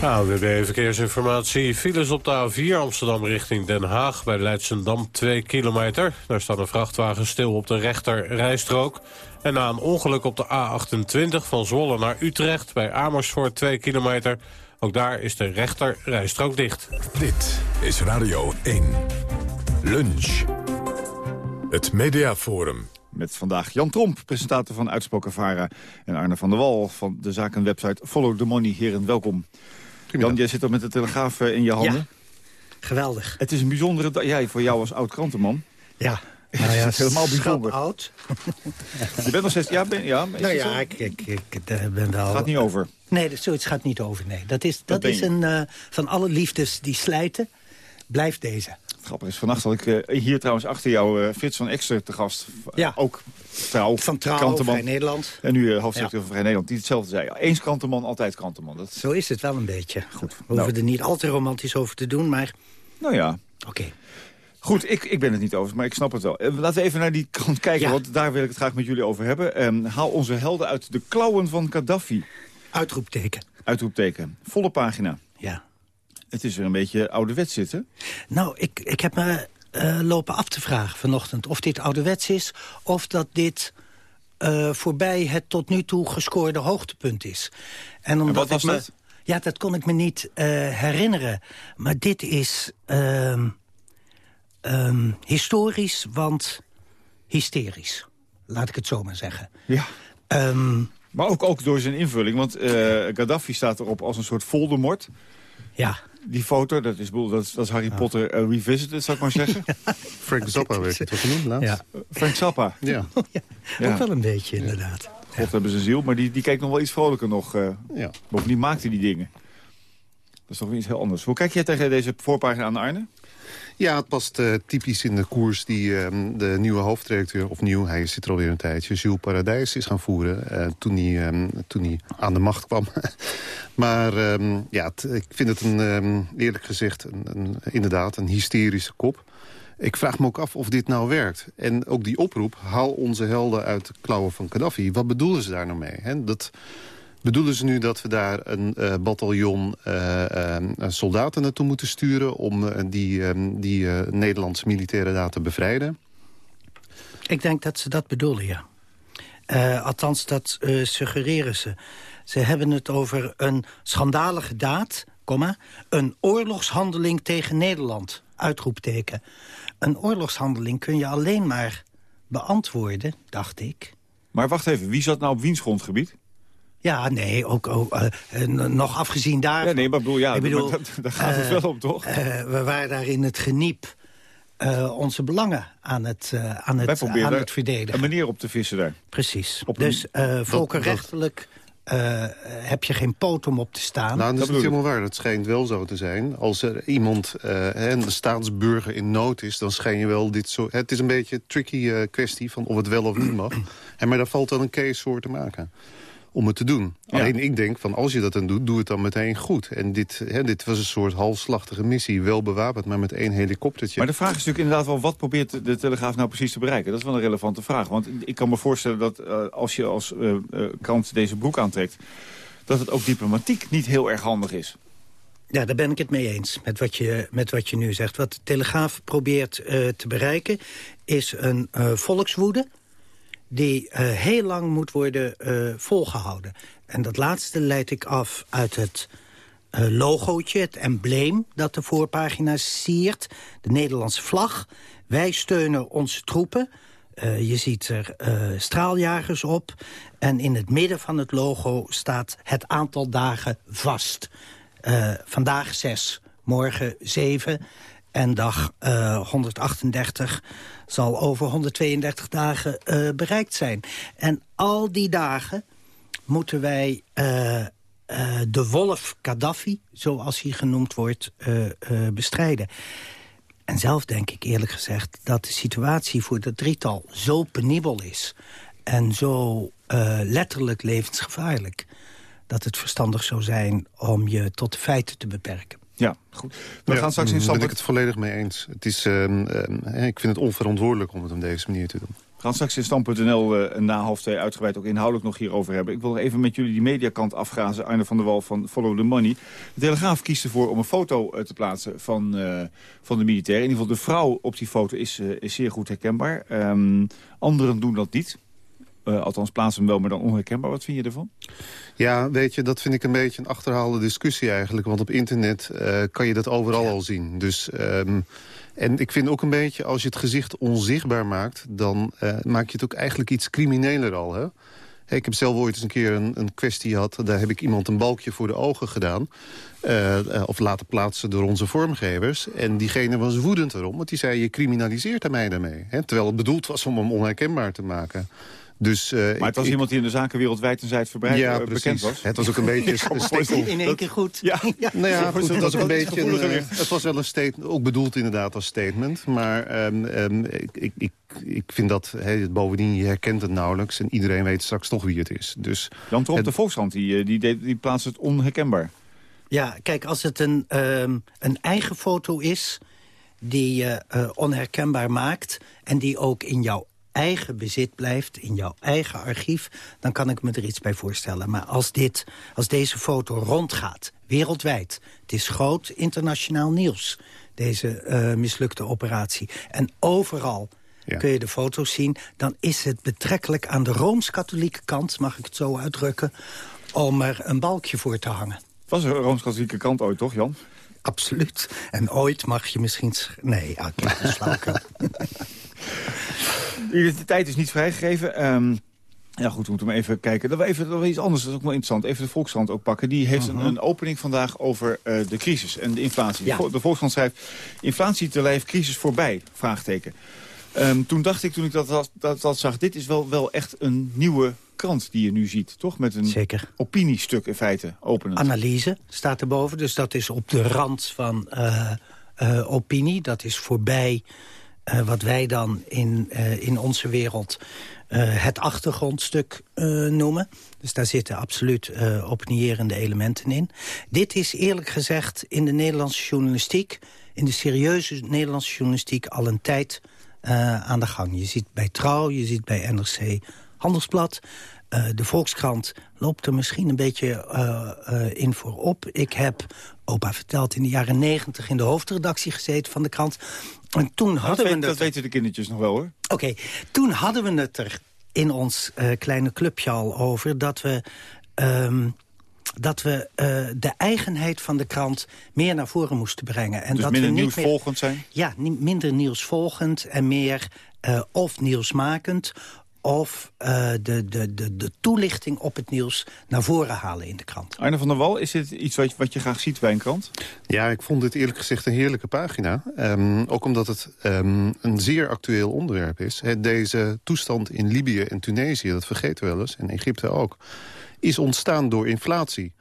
AWB Verkeersinformatie. Files op de A4 Amsterdam richting Den Haag bij Leidsendam 2 kilometer. Daar staat een vrachtwagen stil op de rechter rijstrook. En na een ongeluk op de A28 van Zwolle naar Utrecht bij Amersfoort 2 kilometer... ook daar is de rechter rijstrook dicht. Dit is Radio 1. Lunch. Het Mediaforum. Met vandaag Jan Tromp, presentator van Uitsproken Vara... en Arne van der Wal van de zakenwebsite Follow the Money. Heren, welkom. Jan, jij zit er met de Telegraaf eh, in je handen. Ja, geweldig. Het is een bijzondere dag. Jij, voor jou als oud-krantenman. Ja. Nou ja, het is helemaal bijzonder. oud. Je bent nog steeds... Ja, ben, ja, nou ja, ik, ik, ik, ben wel... Het gaat niet over. Nee, zoiets gaat niet over, nee. Dat is, dat, dat is een... Uh, van alle liefdes die slijten, blijft deze. Grappig is, vannacht had ik uh, hier trouwens achter jou uh, Frits van Exter te gast. Ja. Ook trouw, van Trouw, krantenman. Vrij Nederland. En nu uh, hoofdredacteur ja. van Vrij Nederland, die hetzelfde zei. Eens krantenman, altijd krantenman. Dat... Zo is het wel een beetje. Goed. We hoeven er niet al te romantisch over te doen, maar... Nou ja. Oké. Okay. Goed, ik, ik ben het niet over, maar ik snap het wel. Laten we even naar die kant kijken, ja. want daar wil ik het graag met jullie over hebben. Um, haal onze helden uit de klauwen van Gaddafi. Uitroepteken. Uitroepteken. Volle pagina. Ja. Het is er een beetje ouderwets zitten. Nou, ik, ik heb me uh, lopen af te vragen vanochtend of dit ouderwets is... of dat dit uh, voorbij het tot nu toe gescoorde hoogtepunt is. En, omdat en wat was me, dat? Ja, dat kon ik me niet uh, herinneren. Maar dit is um, um, historisch, want hysterisch. Laat ik het zo maar zeggen. Ja. Um, maar ook, ook door zijn invulling, want Gaddafi staat erop als een soort Voldemort... Ja. Die foto, dat is, dat is, dat is Harry ja. Potter uh, revisited, zou ik maar zeggen. Frank Zappa werd het toch genoemd laatst? Ja. Uh, Frank Zappa. Ja. ja. Ook wel een beetje, inderdaad. God hebben ze ziel, maar die, die kijkt nog wel iets vrolijker nog. Uh, ja. Bovendien maakte die dingen. Dat is toch weer iets heel anders. Hoe kijk jij tegen deze voorpagina aan, Arne? Ja, het past uh, typisch in de koers die uh, de nieuwe hoofdredacteur... of nieuw, hij zit er alweer een tijdje, Jules Paradijs is gaan voeren... Uh, toen, hij, um, toen hij aan de macht kwam. maar um, ja, ik vind het een, eerlijk gezegd een, een, inderdaad een hysterische kop. Ik vraag me ook af of dit nou werkt. En ook die oproep, haal onze helden uit de klauwen van Gaddafi. Wat bedoelen ze daar nou mee? Dat, Bedoelen ze nu dat we daar een uh, bataljon uh, uh, soldaten naartoe moeten sturen... om die, ehm, die Nederlandse militairen daar te bevrijden? Ik denk dat ze dat bedoelen, ja. althans, dat suggereren ze. Ze hebben het over een schandalige daad, comma, een oorlogshandeling tegen Nederland, uitroepteken. Een oorlogshandeling kun je alleen maar beantwoorden, dacht ik. Maar wacht even, wie zat nou op wiens grondgebied? Ja, nee, ook, ook uh, nog afgezien daar. Ja, nee, maar bedoel, ja, ik bedoel, maar dat, daar gaat het uh, wel om, toch? Uh, we waren daar in het geniep onze belangen aan het, aan het, aan het verdedigen. een manier op te vissen daar. Precies. Op dus volkenrechtelijk uh, heb je geen poot om op te staan. Nou, dat is niet helemaal waar. Dat schijnt wel zo te zijn. Als er iemand, uh, een staatsburger in nood is... dan schijn je wel dit soort... Het is een beetje een tricky uh, kwestie van of het wel of niet mag. En, maar daar valt dan een case voor te maken om het te doen. Ja. Alleen ik denk van als je dat dan doet, doe het dan meteen goed. En dit, hè, dit was een soort halfslachtige missie, wel bewapend, maar met één helikoptertje. Maar de vraag is natuurlijk inderdaad wel, wat probeert de Telegraaf nou precies te bereiken? Dat is wel een relevante vraag. Want ik kan me voorstellen dat uh, als je als uh, uh, krant deze broek aantrekt... dat het ook diplomatiek niet heel erg handig is. Ja, daar ben ik het mee eens met wat je, met wat je nu zegt. Wat de Telegraaf probeert te bereiken is een volkswoede die uh, heel lang moet worden uh, volgehouden. En dat laatste leid ik af uit het uh, logootje, het embleem... dat de voorpagina siert, de Nederlandse vlag. Wij steunen onze troepen. je ziet er straaljagers op. En in het midden van het logo staat het aantal dagen vast. vandaag zes, morgen zeven en dag 138 zal over 132 dagen uh, bereikt zijn. En al die dagen moeten wij uh, uh, de wolf Gaddafi, zoals hij genoemd wordt, bestrijden. En zelf denk ik eerlijk gezegd dat de situatie voor dat drietal zo penibel is... en zo letterlijk levensgevaarlijk... dat het verstandig zou zijn om je tot de feiten te beperken. Ja, goed. We gaan straks in Daar ben ik het volledig mee eens. Het is, uh, uh, ik vind het onverantwoordelijk om het op deze manier te doen. We gaan straks in Stand.nl uh, na half twee uitgebreid ook inhoudelijk nog hierover hebben. Ik wil nog even met jullie die mediakant afgrazen. Arne van der Wal van Follow the Money. De Telegraaf kiest ervoor om een foto uh, te plaatsen van, uh, van de militair. In ieder geval de vrouw op die foto is, is zeer goed herkenbaar. Um, anderen doen dat niet. Uh, althans plaatsen hem wel, maar dan onherkenbaar. Wat vind je ervan? Ja, weet je, dat vind ik een beetje een achterhaalde discussie eigenlijk. Want op internet uh, kan je dat overal al zien. Dus, um, en ik vind ook een beetje, als je het gezicht onzichtbaar maakt... dan uh, maak je het ook eigenlijk iets crimineler al, hè? Ik heb zelf ooit eens een keer een, een, kwestie gehad. Daar heb ik iemand een balkje voor de ogen gedaan. Of laten plaatsen door onze vormgevers. En diegene was woedend erom. Want die zei, je criminaliseert mij daarmee. Hè? Terwijl het bedoeld was om hem onherkenbaar te maken. Dus, uh, maar het was ik, iemand die in de zaken wereldwijd en zijdverbreid ja, uh, bekend was. Het was ook een beetje een In één keer goed. Ja, ja. Nou ja, goed, het was ook een beetje. Een, uh, het was wel een statement, ook bedoeld inderdaad als statement. Maar um, um, ik, ik, ik vind dat he, bovendien je herkent het nauwelijks en iedereen weet straks toch wie het is. Dus Jan Tromp, de Volkskrant, die, die, die, die plaatst het onherkenbaar. Ja, kijk, als het een, um, een eigen foto is die je uh, onherkenbaar maakt... en die ook in jouw eigen bezit blijft, in jouw eigen archief... dan kan ik me er iets bij voorstellen. Maar als, dit, als deze foto rondgaat, wereldwijd... het is groot internationaal nieuws, deze uh, mislukte operatie... en overal ja. kun je de foto's zien... dan is het betrekkelijk aan de Rooms-Katholieke kant... mag ik het zo uitdrukken, om er een balkje voor te hangen. Was een Rooms-Katholieke kant ooit, toch, Jan? Absoluut. En ooit mag je misschien... Nee, ik De identiteit is niet vrijgegeven. Um, ja goed, we moeten maar even kijken. Dat we even dat we iets anders, dat is ook wel interessant. Even de Volkskrant ook pakken. Die heeft uh -huh. een, een, opening vandaag over uh, de crisis en de inflatie. Ja. De Volkskrant schrijft, inflatie te lijf, crisis voorbij, vraagteken. Um, toen dacht ik, toen ik dat, dat, dat, dat zag, dit is wel, wel echt een nieuwe krant die je nu ziet, toch? Met een Zeker. opiniestuk in feite openen. Analyse staat erboven, dus dat is op de rand van uh, uh, opinie. Dat is voorbij uh, wat wij dan in, uh, in onze wereld uh, het achtergrondstuk noemen. Dus daar zitten absoluut opinierende elementen in. Dit is eerlijk gezegd in de Nederlandse journalistiek... in de serieuze Nederlandse journalistiek al een tijd aan de gang. Je ziet bij Trouw, je ziet bij NRC Handelsblad... eh, de Volkskrant loopt er misschien een beetje in voorop. Ik heb, opa verteld, in de jaren negentig in de hoofdredactie gezeten van de krant. En toen hadden dat we weet, het... Dat weten de kindertjes nog wel, hoor. Oké, toen hadden we het er in ons kleine clubje al over... dat we... Um, dat we uh, de eigenheid van de krant meer naar voren moesten brengen. En dus dat minder we niet nieuwsvolgend meer, zijn? Ja, minder nieuwsvolgend en meer uh, of nieuwsmakend of uh, de, de, de, de toelichting op het nieuws naar voren halen in de krant. Arne van der Wal, is dit iets wat je, wat je graag ziet bij een krant? Ja, ik vond dit eerlijk gezegd een heerlijke pagina. Um, ook omdat het um, een zeer actueel onderwerp is. He, deze toestand in Libië en Tunesië, dat vergeten we wel eens, en Egypte ook is ontstaan door inflatie.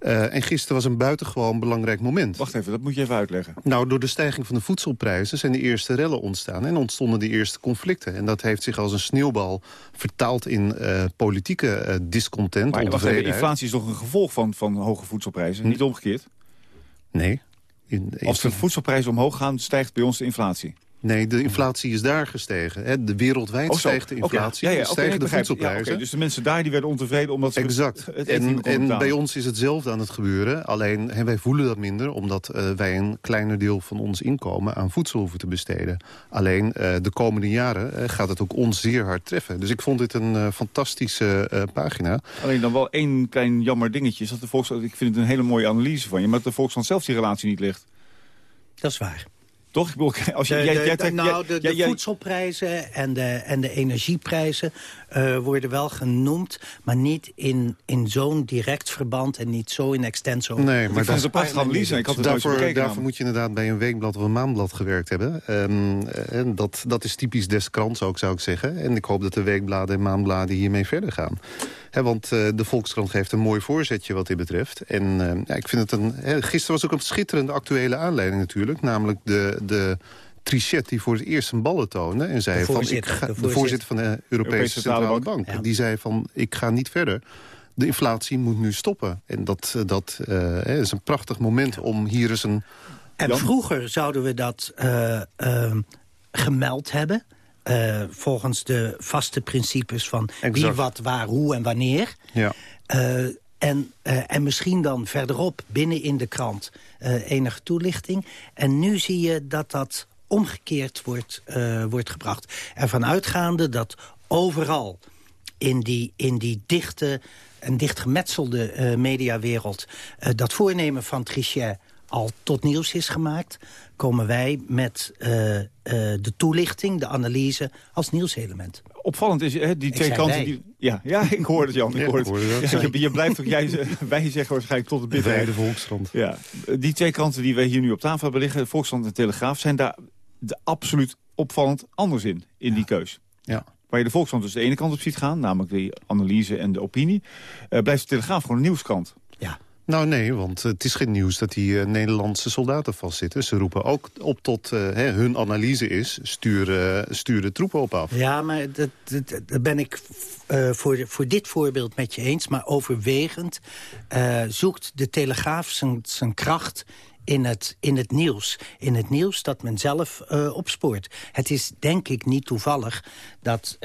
Uh, en gisteren was een buitengewoon belangrijk moment. Wacht even, dat moet je even uitleggen. Nou, door de stijging van de voedselprijzen zijn de eerste rellen ontstaan... en ontstonden de eerste conflicten. En dat heeft zich als een sneeuwbal vertaald in uh, politieke uh, discontent, maar, wacht even, inflatie is toch een gevolg van, van hoge voedselprijzen, hm. niet omgekeerd? Nee. In, in, Als de voedselprijzen omhoog gaan, stijgt bij ons de inflatie. Nee, de inflatie is daar gestegen. Hè. De wereldwijd oh, stijgt de inflatie, okay. ja, ja, stijgen okay, de voedselprijzen. Ja, okay. Dus de mensen daar die werden ontevreden omdat ze exact. het En, en bij ons is hetzelfde aan het gebeuren. Alleen hè, wij voelen dat minder omdat uh, wij een kleiner deel van ons inkomen aan voedsel hoeven te besteden. Alleen uh, de komende jaren uh, gaat het ook ons zeer hard treffen. Dus ik vond dit een fantastische pagina. Alleen dan wel één klein jammer dingetje. Is dat de Volkskrant, ik vind het een hele mooie analyse van je, maar dat de Volkskrant zelf die relatie niet ligt. Dat is waar. Toch? Als je, de, jij, de, jij trekt, nou, de, voedselprijzen en de, en de energieprijzen uh, worden wel genoemd... maar niet in, in zo'n direct verband en niet zo in extenso. Nee, maar dat is een prachtige analyse. Ik had het daarvoor bekeken, daarvoor moet je inderdaad bij een weekblad of een maandblad gewerkt hebben. Um, en dat, dat is typisch des krants ook, zou ik zeggen. En ik hoop dat de weekbladen en maandbladen hiermee verder gaan. He, want uh, de Volkskrant geeft een mooi voorzetje wat dit betreft. En uh, ja, ik vind het een... He, gisteren was ook een schitterende actuele aanleiding natuurlijk. Namelijk de, de Trichet die voor het eerst zijn ballen toonde. En zei de van, ik ga, de, voorzitter. de voorzitter van de Europese, Europese Centrale Bank. Ja. Die zei van, ik ga niet verder. De inflatie moet nu stoppen. En dat, dat uh, is een prachtig moment om hier eens een... En Jan? vroeger zouden we dat gemeld hebben... Uh, volgens de vaste principes van exact. wie, wat, waar, hoe en wanneer. Ja. Uh, en, uh, en misschien dan verderop binnen in de krant enige toelichting. En nu zie je dat dat omgekeerd wordt, wordt gebracht. Ervan uitgaande dat overal in die, in die dichte en dichtgemetselde mediawereld... dat voornemen van Trichet al tot nieuws is gemaakt komen wij met uh, uh, de toelichting, de analyse als nieuwselement. Opvallend is hè, die twee kanten... Die, ja, ja, ik hoor het Jan. Ik hoor het. Ja, je, je, blijft toch, jij, wij zeggen waarschijnlijk tot het bitter. de Volkskrant. Ja, die twee kanten die wij hier nu op tafel hebben liggen, Volkskrant en de Telegraaf, zijn daar de absoluut opvallend anders in, in ja. die keus. Ja. Waar je de Volkskrant dus de ene kant op ziet gaan, namelijk de analyse en de opinie, uh, blijft de Telegraaf gewoon een nieuwskrant. Nou nee, want het is geen nieuws dat die uh, Nederlandse soldaten vastzitten. Ze roepen ook op tot hè, hun analyse is, stuur de troepen op af. Ja, maar dat, dat, ben ik voor, voor dit voorbeeld met je eens. Maar overwegend zoekt de Telegraaf zijn, kracht in het, in het nieuws. In het nieuws dat men zelf uh, opspoort. Het is denk ik niet toevallig dat,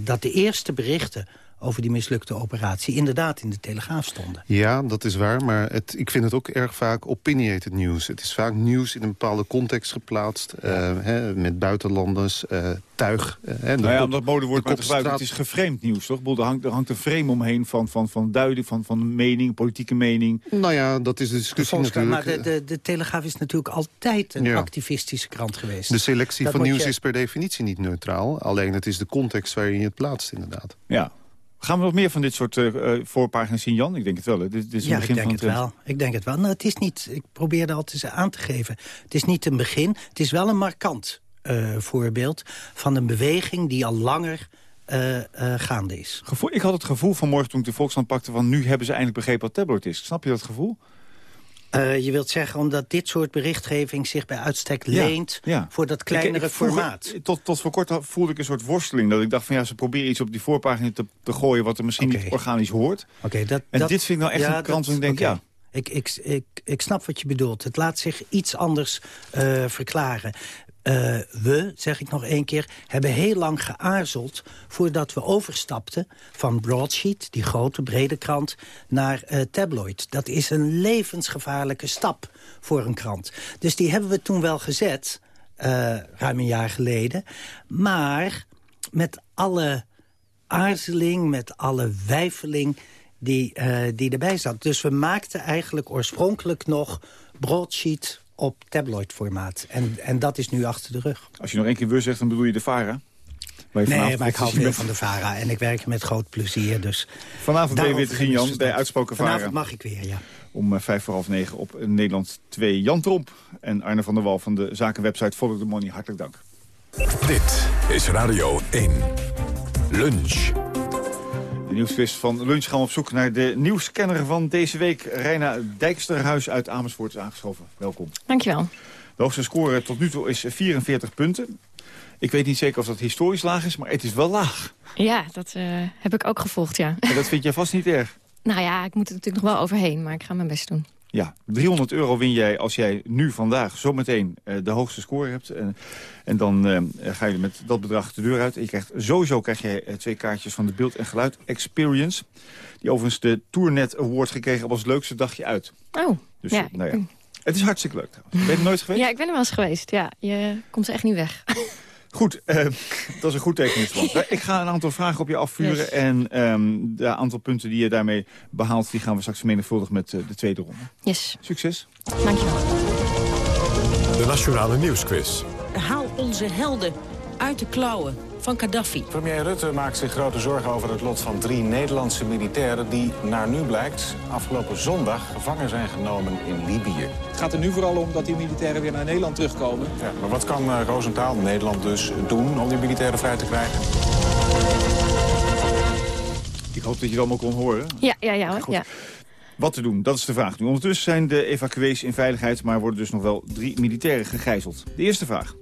dat de eerste berichten over die mislukte operatie inderdaad in de Telegraaf stonden. Ja, dat is waar, maar het, ik vind het ook erg vaak opinionated nieuws. Het is vaak nieuws in een bepaalde context geplaatst, ja. uh, hè, met buitenlanders, uh, tuig. Uh, nou ja, omdat modewoord wordt gebruikt, het is geframed nieuws, toch? Er hangt, er hangt een frame omheen van, van, van duiding, van, van mening, politieke mening. Nou ja, dat is de discussie de natuurlijk. Maar de, de, de Telegraaf is natuurlijk altijd een ja. activistische krant geweest. De selectie dat van nieuws je... is per definitie niet neutraal. Alleen het is de context waarin je het plaatst, inderdaad. Ja, Gaan we nog meer van dit soort uh, voorpagina's zien, Jan? Ik denk het wel. Dit, dit is ja, een begin ik denk van het wel. Ik denk het wel. Nou, het is niet, ik probeerde altijd aan te geven. Het is niet een begin. Het is wel een markant uh, voorbeeld van een beweging die al langer uh, gaande is. Gevoel, ik had het gevoel vanmorgen toen ik de Volkskrant pakte... van nu hebben ze eindelijk begrepen wat tabloid is. Snap je dat gevoel? Uh, je wilt zeggen omdat dit soort berichtgeving zich bij uitstek leent... Ja, ja. voor dat kleinere ik, ik voel, formaat. Tot, tot voor kort voelde ik een soort worsteling. Dat ik dacht van ja, ze proberen iets op die voorpagina te, te gooien... wat er misschien okay. niet organisch hoort. Okay, dat, en dat, dit vind ik nou echt ja, een krant dat, ik denk, okay. ja... Ik, ik, ik, ik snap wat je bedoelt. Het laat zich iets anders uh, verklaren. Eh, we, zeg ik nog één keer, hebben heel lang geaarzeld... voordat we overstapten van broadsheet, die grote, brede krant... naar uh, tabloid. Dat is een levensgevaarlijke stap voor een krant. Dus die hebben we toen wel gezet, uh, ruim een jaar geleden. Maar met alle aarzeling, met alle wijfeling die, die erbij zat. Dus we maakten eigenlijk oorspronkelijk nog broadsheet op tabloid-formaat. En, en dat is nu achter de rug. Als je nog één keer we zegt, dan bedoel je de VARA? Nee, maar ik hou veel van de VARA en ik werk met groot plezier. Dus vanavond ben je weer te zien, Jan, bij Uitsproken VARA. Vanavond mag ik weer, ja. Om vijf voor half negen op Nederland 2. Jan Tromp en Arne van der Wal van de zakenwebsite Follow the Money. Hartelijk dank. Dit is Radio 1. Lunch. De nieuwsquiz van Lunch gaan we op zoek naar de nieuwscanner van deze week. Reina Dijksterhuis uit Amersfoort is aangeschoven. Welkom. Dankjewel. De hoogste score tot nu toe is 44 punten. Ik weet niet zeker of dat historisch laag is, maar het is wel laag. Ja, dat uh, heb ik ook gevolgd, ja. En dat vind jij vast niet erg? Nou ja, ik moet er natuurlijk nog wel overheen, maar ik ga mijn best doen. Ja, 300 euro win jij als jij nu vandaag zometeen uh, de hoogste score hebt. En, en dan uh, ga je met dat bedrag de deur uit. En je krijgt, sowieso krijg je uh, twee kaartjes van de Beeld en Geluid Experience. Die overigens de Tournet Award gekregen hebben als leukste dagje uit. Oh, dus, ja. Nou ja. Het is hartstikke leuk trouwens. Ben je er nooit geweest? Ja, ik ben er wel eens geweest. Ja, je komt er echt niet weg. Goed, uh, dat is een goed teken. Ja. Ik ga een aantal vragen op je afvuren. Yes. En um, de aantal punten die je daarmee behaalt... die gaan we straks menigvuldig met uh, de tweede ronde. Yes. Succes. Dankjewel. De Nationale Nieuwsquiz. Haal onze helden uit de klauwen van Gaddafi. Premier Rutte maakt zich grote zorgen over het lot van drie Nederlandse militairen... die, naar nu blijkt, afgelopen zondag gevangen zijn genomen in Libië. Het gaat er nu vooral om dat die militairen weer naar Nederland terugkomen. Ja, maar wat kan uh, Roosentaal, Nederland dus, doen om die militairen vrij te krijgen? Ik hoop dat je het allemaal kon horen. Ja, ja, ja. Goed. ja. Wat te doen, dat is de vraag nu. Ondertussen zijn de evacuees in veiligheid... maar worden dus nog wel drie militairen gegijzeld. De eerste vraag.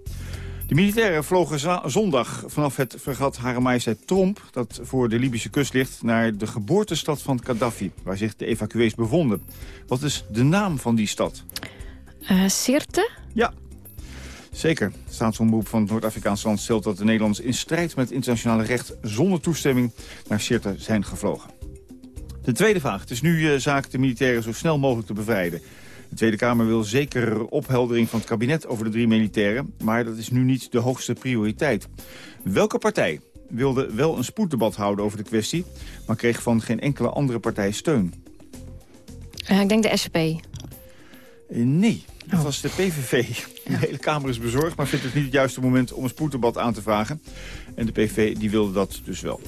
De militairen vlogen zondag vanaf het fregat Hare Majesteit Tromp... dat voor de Libische kust ligt, naar de geboortestad van Gaddafi... waar zich de evacuees bevonden. Wat is de naam van die stad? Uh, Sirte? Ja, zeker. Staatsomroep van het Noord-Afrikaanse land stelt dat de Nederlanders... in strijd met internationale recht zonder toestemming naar Sirte zijn gevlogen. De tweede vraag. Het is nu uh, zaak de militairen zo snel mogelijk te bevrijden. De Tweede Kamer wil zeker opheldering van het kabinet over de drie militairen. Maar dat is nu niet de hoogste prioriteit. Welke partij wilde wel een spoeddebat houden over de kwestie... maar kreeg van geen enkele andere partij steun? Uh, ik denk de SP. Uh, nee, dat oh. was de PVV. De hele Kamer is bezorgd, maar vindt het niet het juiste moment om een spoeddebat aan te vragen. En de PVV die wilde dat dus wel.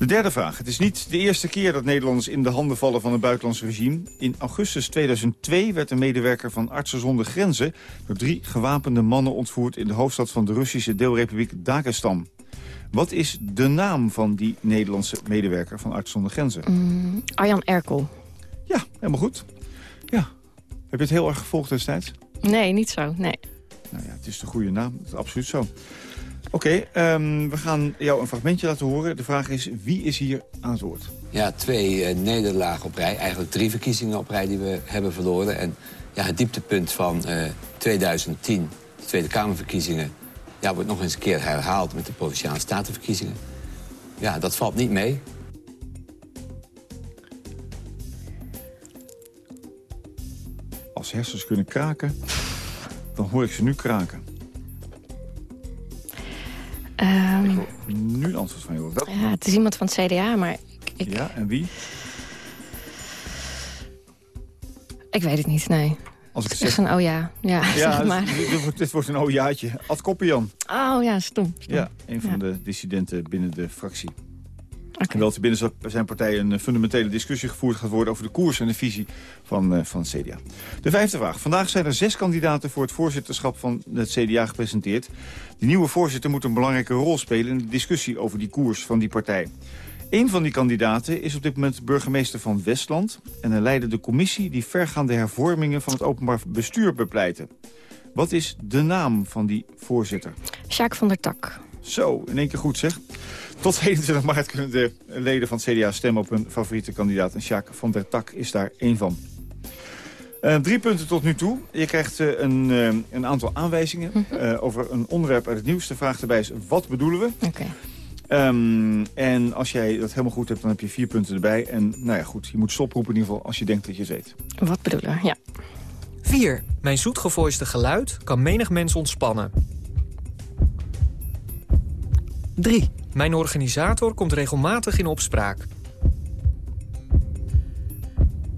De derde vraag. Het is niet de eerste keer dat Nederlanders in de handen vallen van een buitenlands regime. In augustus 2002 werd een medewerker van Artsen zonder Grenzen... door drie gewapende mannen ontvoerd in de hoofdstad van de Russische deelrepubliek Dagestan. Wat is de naam van die Nederlandse medewerker van Artsen zonder Grenzen? Mm, Arjan Erkel. Ja, helemaal goed. Ja. Heb je het heel erg gevolgd destijds? Nee, niet zo, nee. Nou ja, het is de goede naam. Dat is absoluut zo. Oké, okay, um, we gaan jou een fragmentje laten horen. De vraag is, wie is hier aan het woord? Ja, twee uh, nederlagen op rij. Eigenlijk drie verkiezingen op rij die we hebben verloren. En ja, het dieptepunt van uh, 2010, de Tweede Kamerverkiezingen... Ja, wordt nog eens een keer herhaald met de Provinciale Statenverkiezingen. Ja, dat valt niet mee. Als hersens kunnen kraken, dan hoor ik ze nu kraken. Um, ik wil nu antwoord van je horen. Ja, het is iemand van het CDA, maar... Ik, ik... Ja, en wie? Ik weet het niet, nee. Als ik het zeg... is een oh ja. Ja, ja zeg maar. dit, wordt, dit wordt een oh jaatje. Ad Koppian. Oh ja, stom. stom. Ja, een van ja. de dissidenten binnen de fractie. Okay. Terwijl er binnen zijn partij een fundamentele discussie gevoerd gaat worden... over de koers en de visie van, uh, van het CDA. De vijfde vraag. Vandaag zijn er zes kandidaten voor het voorzitterschap van het CDA gepresenteerd. De nieuwe voorzitter moet een belangrijke rol spelen... in de discussie over die koers van die partij. Een van die kandidaten is op dit moment burgemeester van Westland... en hij leidde de commissie die vergaande hervormingen van het openbaar bestuur bepleiten. Wat is de naam van die voorzitter? Sjaak van der Tak. Zo, in één keer goed zeg. Tot 21 maart kunnen de leden van het CDA stemmen op hun favoriete kandidaat. En Sjaak van der Tak is daar één van. Eh, drie punten tot nu toe. Je krijgt eh, een, eh, een aantal aanwijzingen Mhm. eh, over een onderwerp uit het nieuws. De vraag erbij is, wat bedoelen we? Oké. Ehm, en als jij dat helemaal goed hebt, dan heb je vier punten erbij. En nou ja, goed, je moet stoproepen in ieder geval als je denkt dat je het weet. Wat bedoelen we? Ja. 4. Mijn zoetgevoiste geluid kan menig mens ontspannen. 3. Mijn organisator komt regelmatig in opspraak.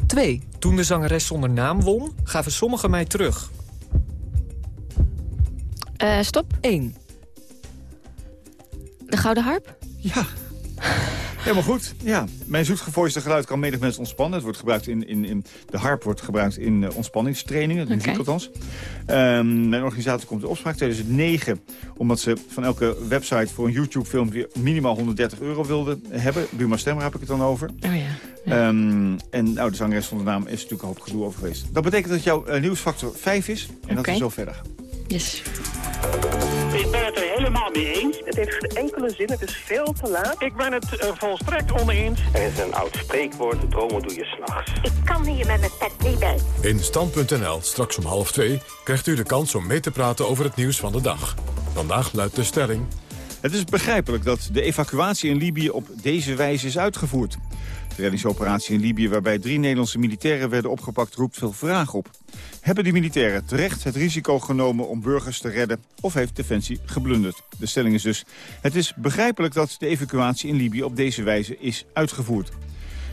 2. Toen de zangeres zonder naam won, gaven sommigen mij terug. Eh, stop. 1. De Gouden Harp? Ja. Helemaal goed. Ja, mijn zoetgevoiste geluid kan menig mensen ontspannen. Het wordt gebruikt in, in, in de harp wordt gebruikt in eh, ontspanningstrainingen, de Oké. muziek althans. Ehm, mijn organisatie komt in opspraak 2009, omdat ze van elke website voor een YouTube-filmpje minimaal 130 euro wilden hebben. Buma Stemra heb ik het dan over. Oh ja. Ehm, en nou, de zangeres zonder naam is natuurlijk een hoop gedoe over geweest. Dat betekent dat jouw eh, nieuwsfactor 5 is en dat we zo verder gaan. Yes. Ik ben het helemaal mee eens. Het heeft geen enkele zin, het is veel te laat. Ik ben het eh, volstrekt oneens. Er is een oud spreekwoord, dromen doe je s'nachts. Ik kan hier met mijn pet niet bij. In Stand.nl, straks om half twee, krijgt u de kans om mee te praten over het nieuws van de dag. Vandaag luidt de stelling... Het is begrijpelijk dat de evacuatie in Libië op deze wijze is uitgevoerd. De reddingsoperatie in Libië waarbij drie Nederlandse militairen werden opgepakt roept veel vragen op. Hebben die militairen terecht het risico genomen om burgers te redden of heeft Defensie geblunderd? De stelling is dus, het is begrijpelijk dat de evacuatie in Libië op deze wijze is uitgevoerd.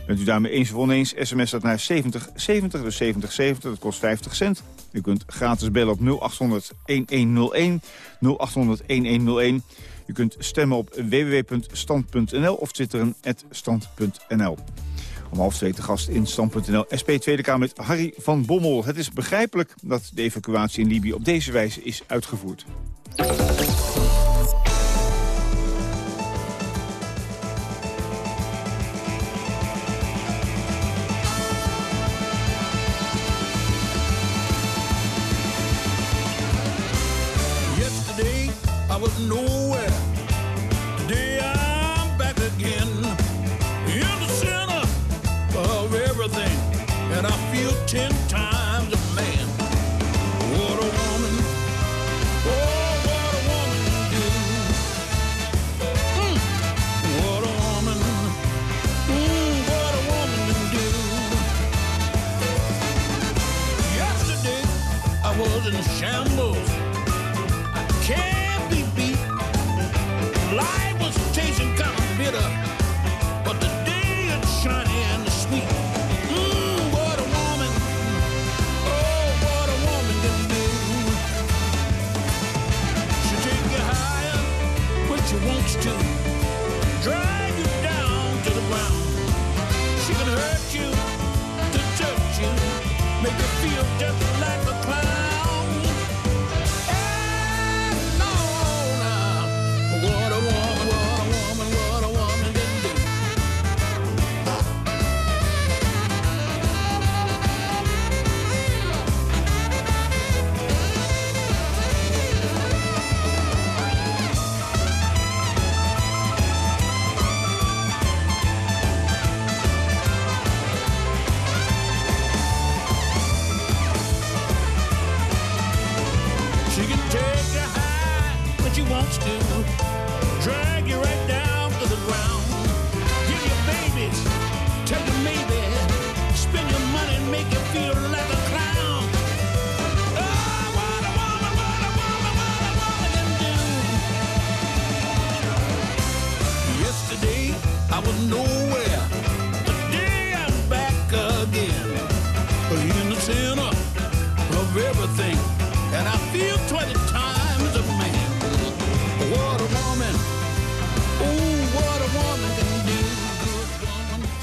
Bent u daarmee eens of oneens, sms dat naar 7070, dus 7070, dat kost 50 cent. U kunt gratis bellen op 0800 1101, 0800 1101. U kunt stemmen op www.stand.nl of twitteren stand.nl. Om half twee te gast in stand.nl SP Tweede Kamer met Harry van Bommel. Het is begrijpelijk dat de evacuatie in Libië op deze wijze is uitgevoerd.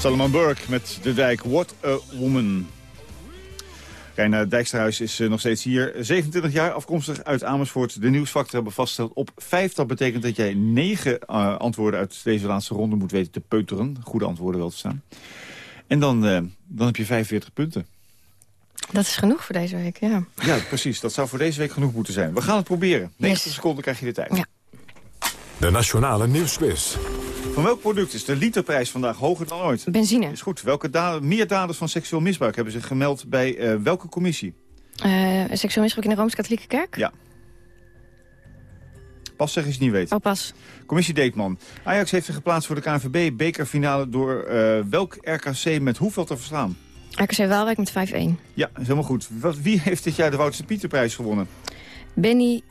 Salomon Burke met De Dijk, What a Woman. Reina Dijksterhuis is eh, nog steeds hier. 27 jaar, afkomstig uit Amersfoort. De nieuwsfactor hebben vastgesteld op 5. Dat betekent dat jij 9 eh, antwoorden uit deze laatste ronde moet weten te peuteren. Goede antwoorden wel te staan. En dan, eh, dan heb je 45 punten. Dat is genoeg voor deze week, ja. Ja, precies. Dat zou voor deze week genoeg moeten zijn. We gaan het proberen. 90 seconden krijg je de tijd. Ja. De Nationale Nieuwsquiz. Van welk product is de literprijs vandaag hoger dan ooit? Benzine. Is goed. Welke meer daders van seksueel misbruik hebben zich gemeld bij eh, welke commissie? Eh, seksueel misbruik in de Rooms-Katholieke Kerk? Ja. Pas zeg het niet weet. Oh, pas. Commissie Deetman. Ajax heeft zich geplaatst voor de KNVB bekerfinale door eh, welk RKC met hoeveel te verslaan? RKC Waalwijk met 5-1. Ja, is helemaal goed. Wat, wie heeft dit jaar de Wouterse Pieterprijs gewonnen? Benny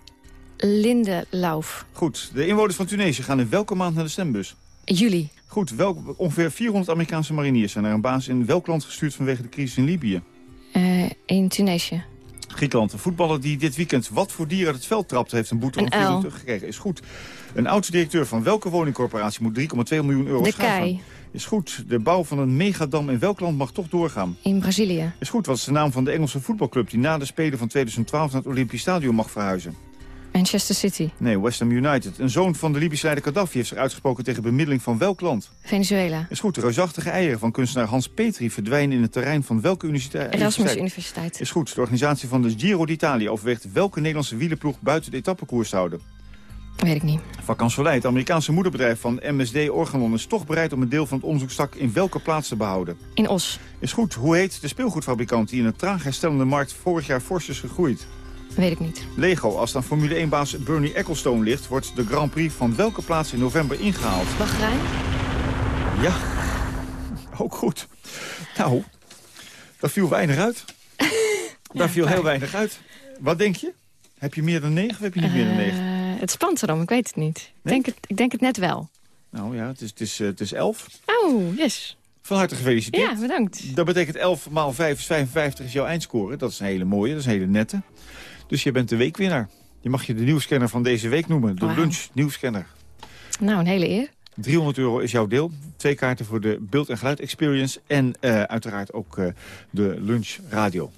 Lindelauf. Goed. De inwoners van Tunesië gaan in welke maand naar de stembus? Juli. Goed. Welk, ongeveer 400 Amerikaanse mariniers zijn naar een basis in welk land gestuurd vanwege de crisis in Libië? Eh, in Tunesië. Griekenland. Een voetballer die dit weekend wat voor dier uit het veld trapte... heeft een boete van uil. 400 gekregen. Is goed. Een oud-directeur van welke woningcorporatie moet 3,2 miljoen euro De? Kei. Is goed. De bouw van een megadam in welk land mag toch doorgaan? In Brazilië. Is goed. Wat is de naam van de Engelse voetbalclub... die na de Spelen van 2012 naar het Olympisch Stadion mag verhuizen? Manchester City. Nee, West Ham United. Een zoon van de Libische leider Gaddafi heeft zich uitgesproken tegen bemiddeling van welk land? Venezuela. Is goed. De reusachtige eieren van kunstenaar Hans Petri verdwijnen in het terrein van welke universiteit? Erasmus Universiteit. Is goed. De organisatie van de Giro d'Italia overweegt welke Nederlandse wielerploeg buiten de etappekoers te houden. Weet ik niet. Vacansoleil, het Amerikaanse moederbedrijf van MSD Organon... is toch bereid om een deel van het onderzoekstak in welke plaats te behouden. In Os. Is goed. Hoe heet de speelgoedfabrikant die in een traag herstellende markt vorig jaar fors is gegroeid? Weet ik niet. Lego, als dan Formule 1-baas Bernie Ecclestone ligt... wordt de Grand Prix van welke plaats in november ingehaald? Bahrein. Ja, ook goed. Nou, dat viel weinig uit. Daar viel heel weinig uit. Wat denk je? Heb je meer dan negen of heb je niet meer dan negen? Eh, het spant erom, ik weet het niet. Ik, denk het, ik denk het net wel. Nou ja, het is, het is, eh, het is elf. Oh, yes. Van harte gefeliciteerd. Ja, bedankt. Dat betekent 11 maal 5 is 55 is jouw eindscore. Dat is een hele mooie, dat is een hele nette. Dus je bent de weekwinnaar. Je mag je de nieuwscanner van deze week noemen. De Wauw. lunch nieuwscanner. Nou, een hele eer. 300 euro is jouw deel. Twee kaarten voor de beeld- en geluid experience. En eh, uiteraard ook eh, de lunch radio.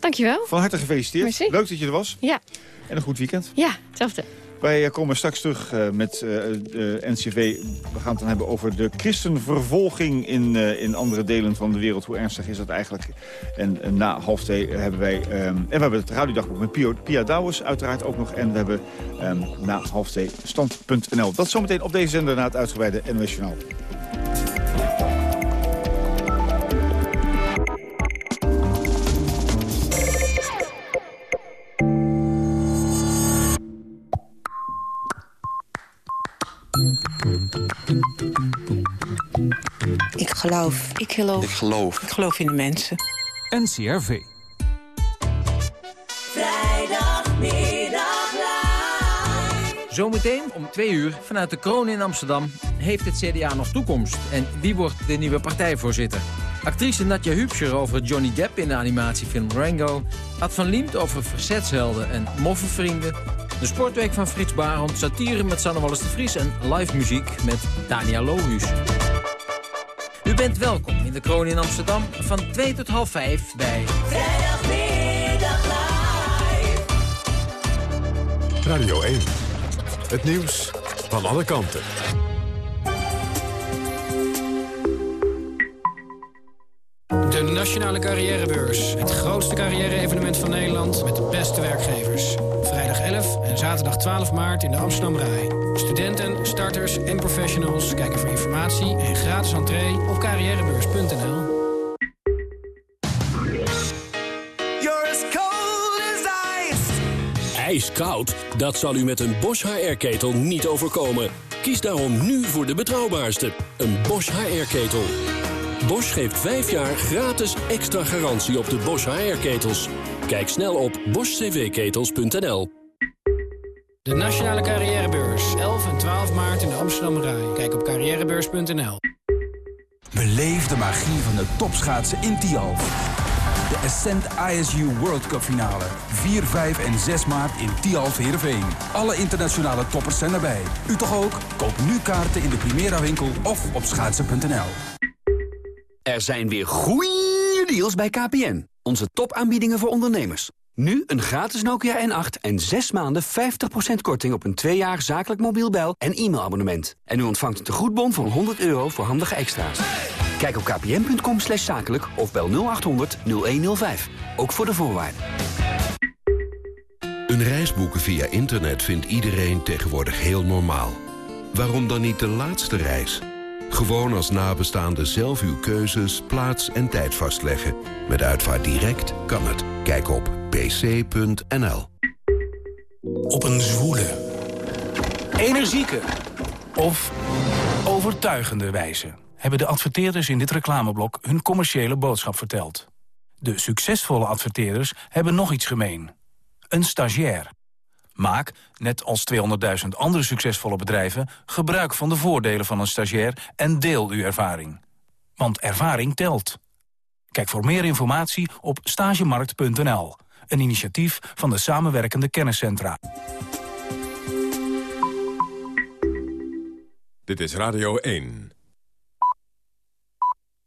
Dankjewel. Van harte gefeliciteerd. Merci. Leuk dat je er was. Ja. En een goed weekend. Ja, hetzelfde. Wij eh, komen straks terug eh, met eh, de NCV. We gaan het dan hebben over de christenvervolging in, eh, in andere delen van de wereld. Hoe ernstig is dat eigenlijk? En eh, na half twee hebben wij... ehm, en we hebben het radiodagboek met Pio, Pia Douwes uiteraard ook nog. En we hebben ehm, na half twee stand.nl. Dat zometeen op deze zender na het uitgebreide NOS. Geloof. Ik geloof. Ik geloof. Ik geloof in de mensen. NCRV. Vrijdagmiddag live. Zometeen om twee uur vanuit de kroon in Amsterdam... heeft het CDA nog toekomst? En wie wordt de nieuwe partijvoorzitter? Actrice Natja Hubscher over Johnny Depp in de animatiefilm Rango... Ad van Liemt over verzetshelden en moffenvrienden... de sportweek van Frits Barend, satire met Sanne Wallis de Vries... en live muziek met Dania Lohuus. Bent welkom in de kroon in Amsterdam van 2 tot half 5 bij... Vrijdagmiddag live. Radio 1. Het nieuws van alle kanten. De Nationale Carrièrebeurs. Het grootste carrière-evenement van Nederland met de beste werkgevers. Vrijdag 11 en zaterdag 12 maart in de Amsterdam Rai. Studenten, starters en professionals kijken voor informatie en gratis entree op carrièrebeurs.nl. You're as cold as ice. IJskoud? Dat zal u met een Bosch HR-ketel niet overkomen. Kies daarom nu voor de betrouwbaarste, een Bosch HR-ketel. Bosch geeft 5 jaar gratis extra garantie op de Bosch HR-ketels. Kijk snel op boschcvketels.nl. De Nationale Carrièrebeurs. 11 en 12 maart in de Amsterdam Rai. Kijk op carrièrebeurs.nl. Beleef de magie van de topschaatsen in Tialf. De Ascent ISU World Cup finale. 4, 5 en 6 maart in Tialf Heerenveen. Alle internationale toppers zijn erbij. U toch ook? Koop nu kaarten in de Primera winkel of op schaatsen.nl. Er zijn weer goeie deals bij KPN. Onze topaanbiedingen voor ondernemers. Nu een gratis Nokia N8 en 6 maanden 50% korting op een 2 jaar zakelijk mobiel bel- en e-mailabonnement. En u ontvangt een tegoedbon van 100 euro voor handige extra's. Kijk op kpn.com slash zakelijk of bel 0800 0105. Ook voor de voorwaarden. Een reis boeken via internet vindt iedereen tegenwoordig heel normaal. Waarom dan niet de laatste reis? Gewoon als nabestaande zelf uw keuzes, plaats en tijd vastleggen. Met Uitvaart Direct kan het. Kijk op pc.nl. Op een zwoele, energieke of overtuigende wijze... hebben de adverteerders in dit reclameblok hun commerciële boodschap verteld. De succesvolle adverteerders hebben nog iets gemeen. Een stagiair. Maak, net als 200.000 andere succesvolle bedrijven... gebruik van de voordelen van een stagiair en deel uw ervaring. Want ervaring telt. Kijk voor meer informatie op stagemarkt.nl. Een initiatief van de samenwerkende kenniscentra. Dit is Radio 1.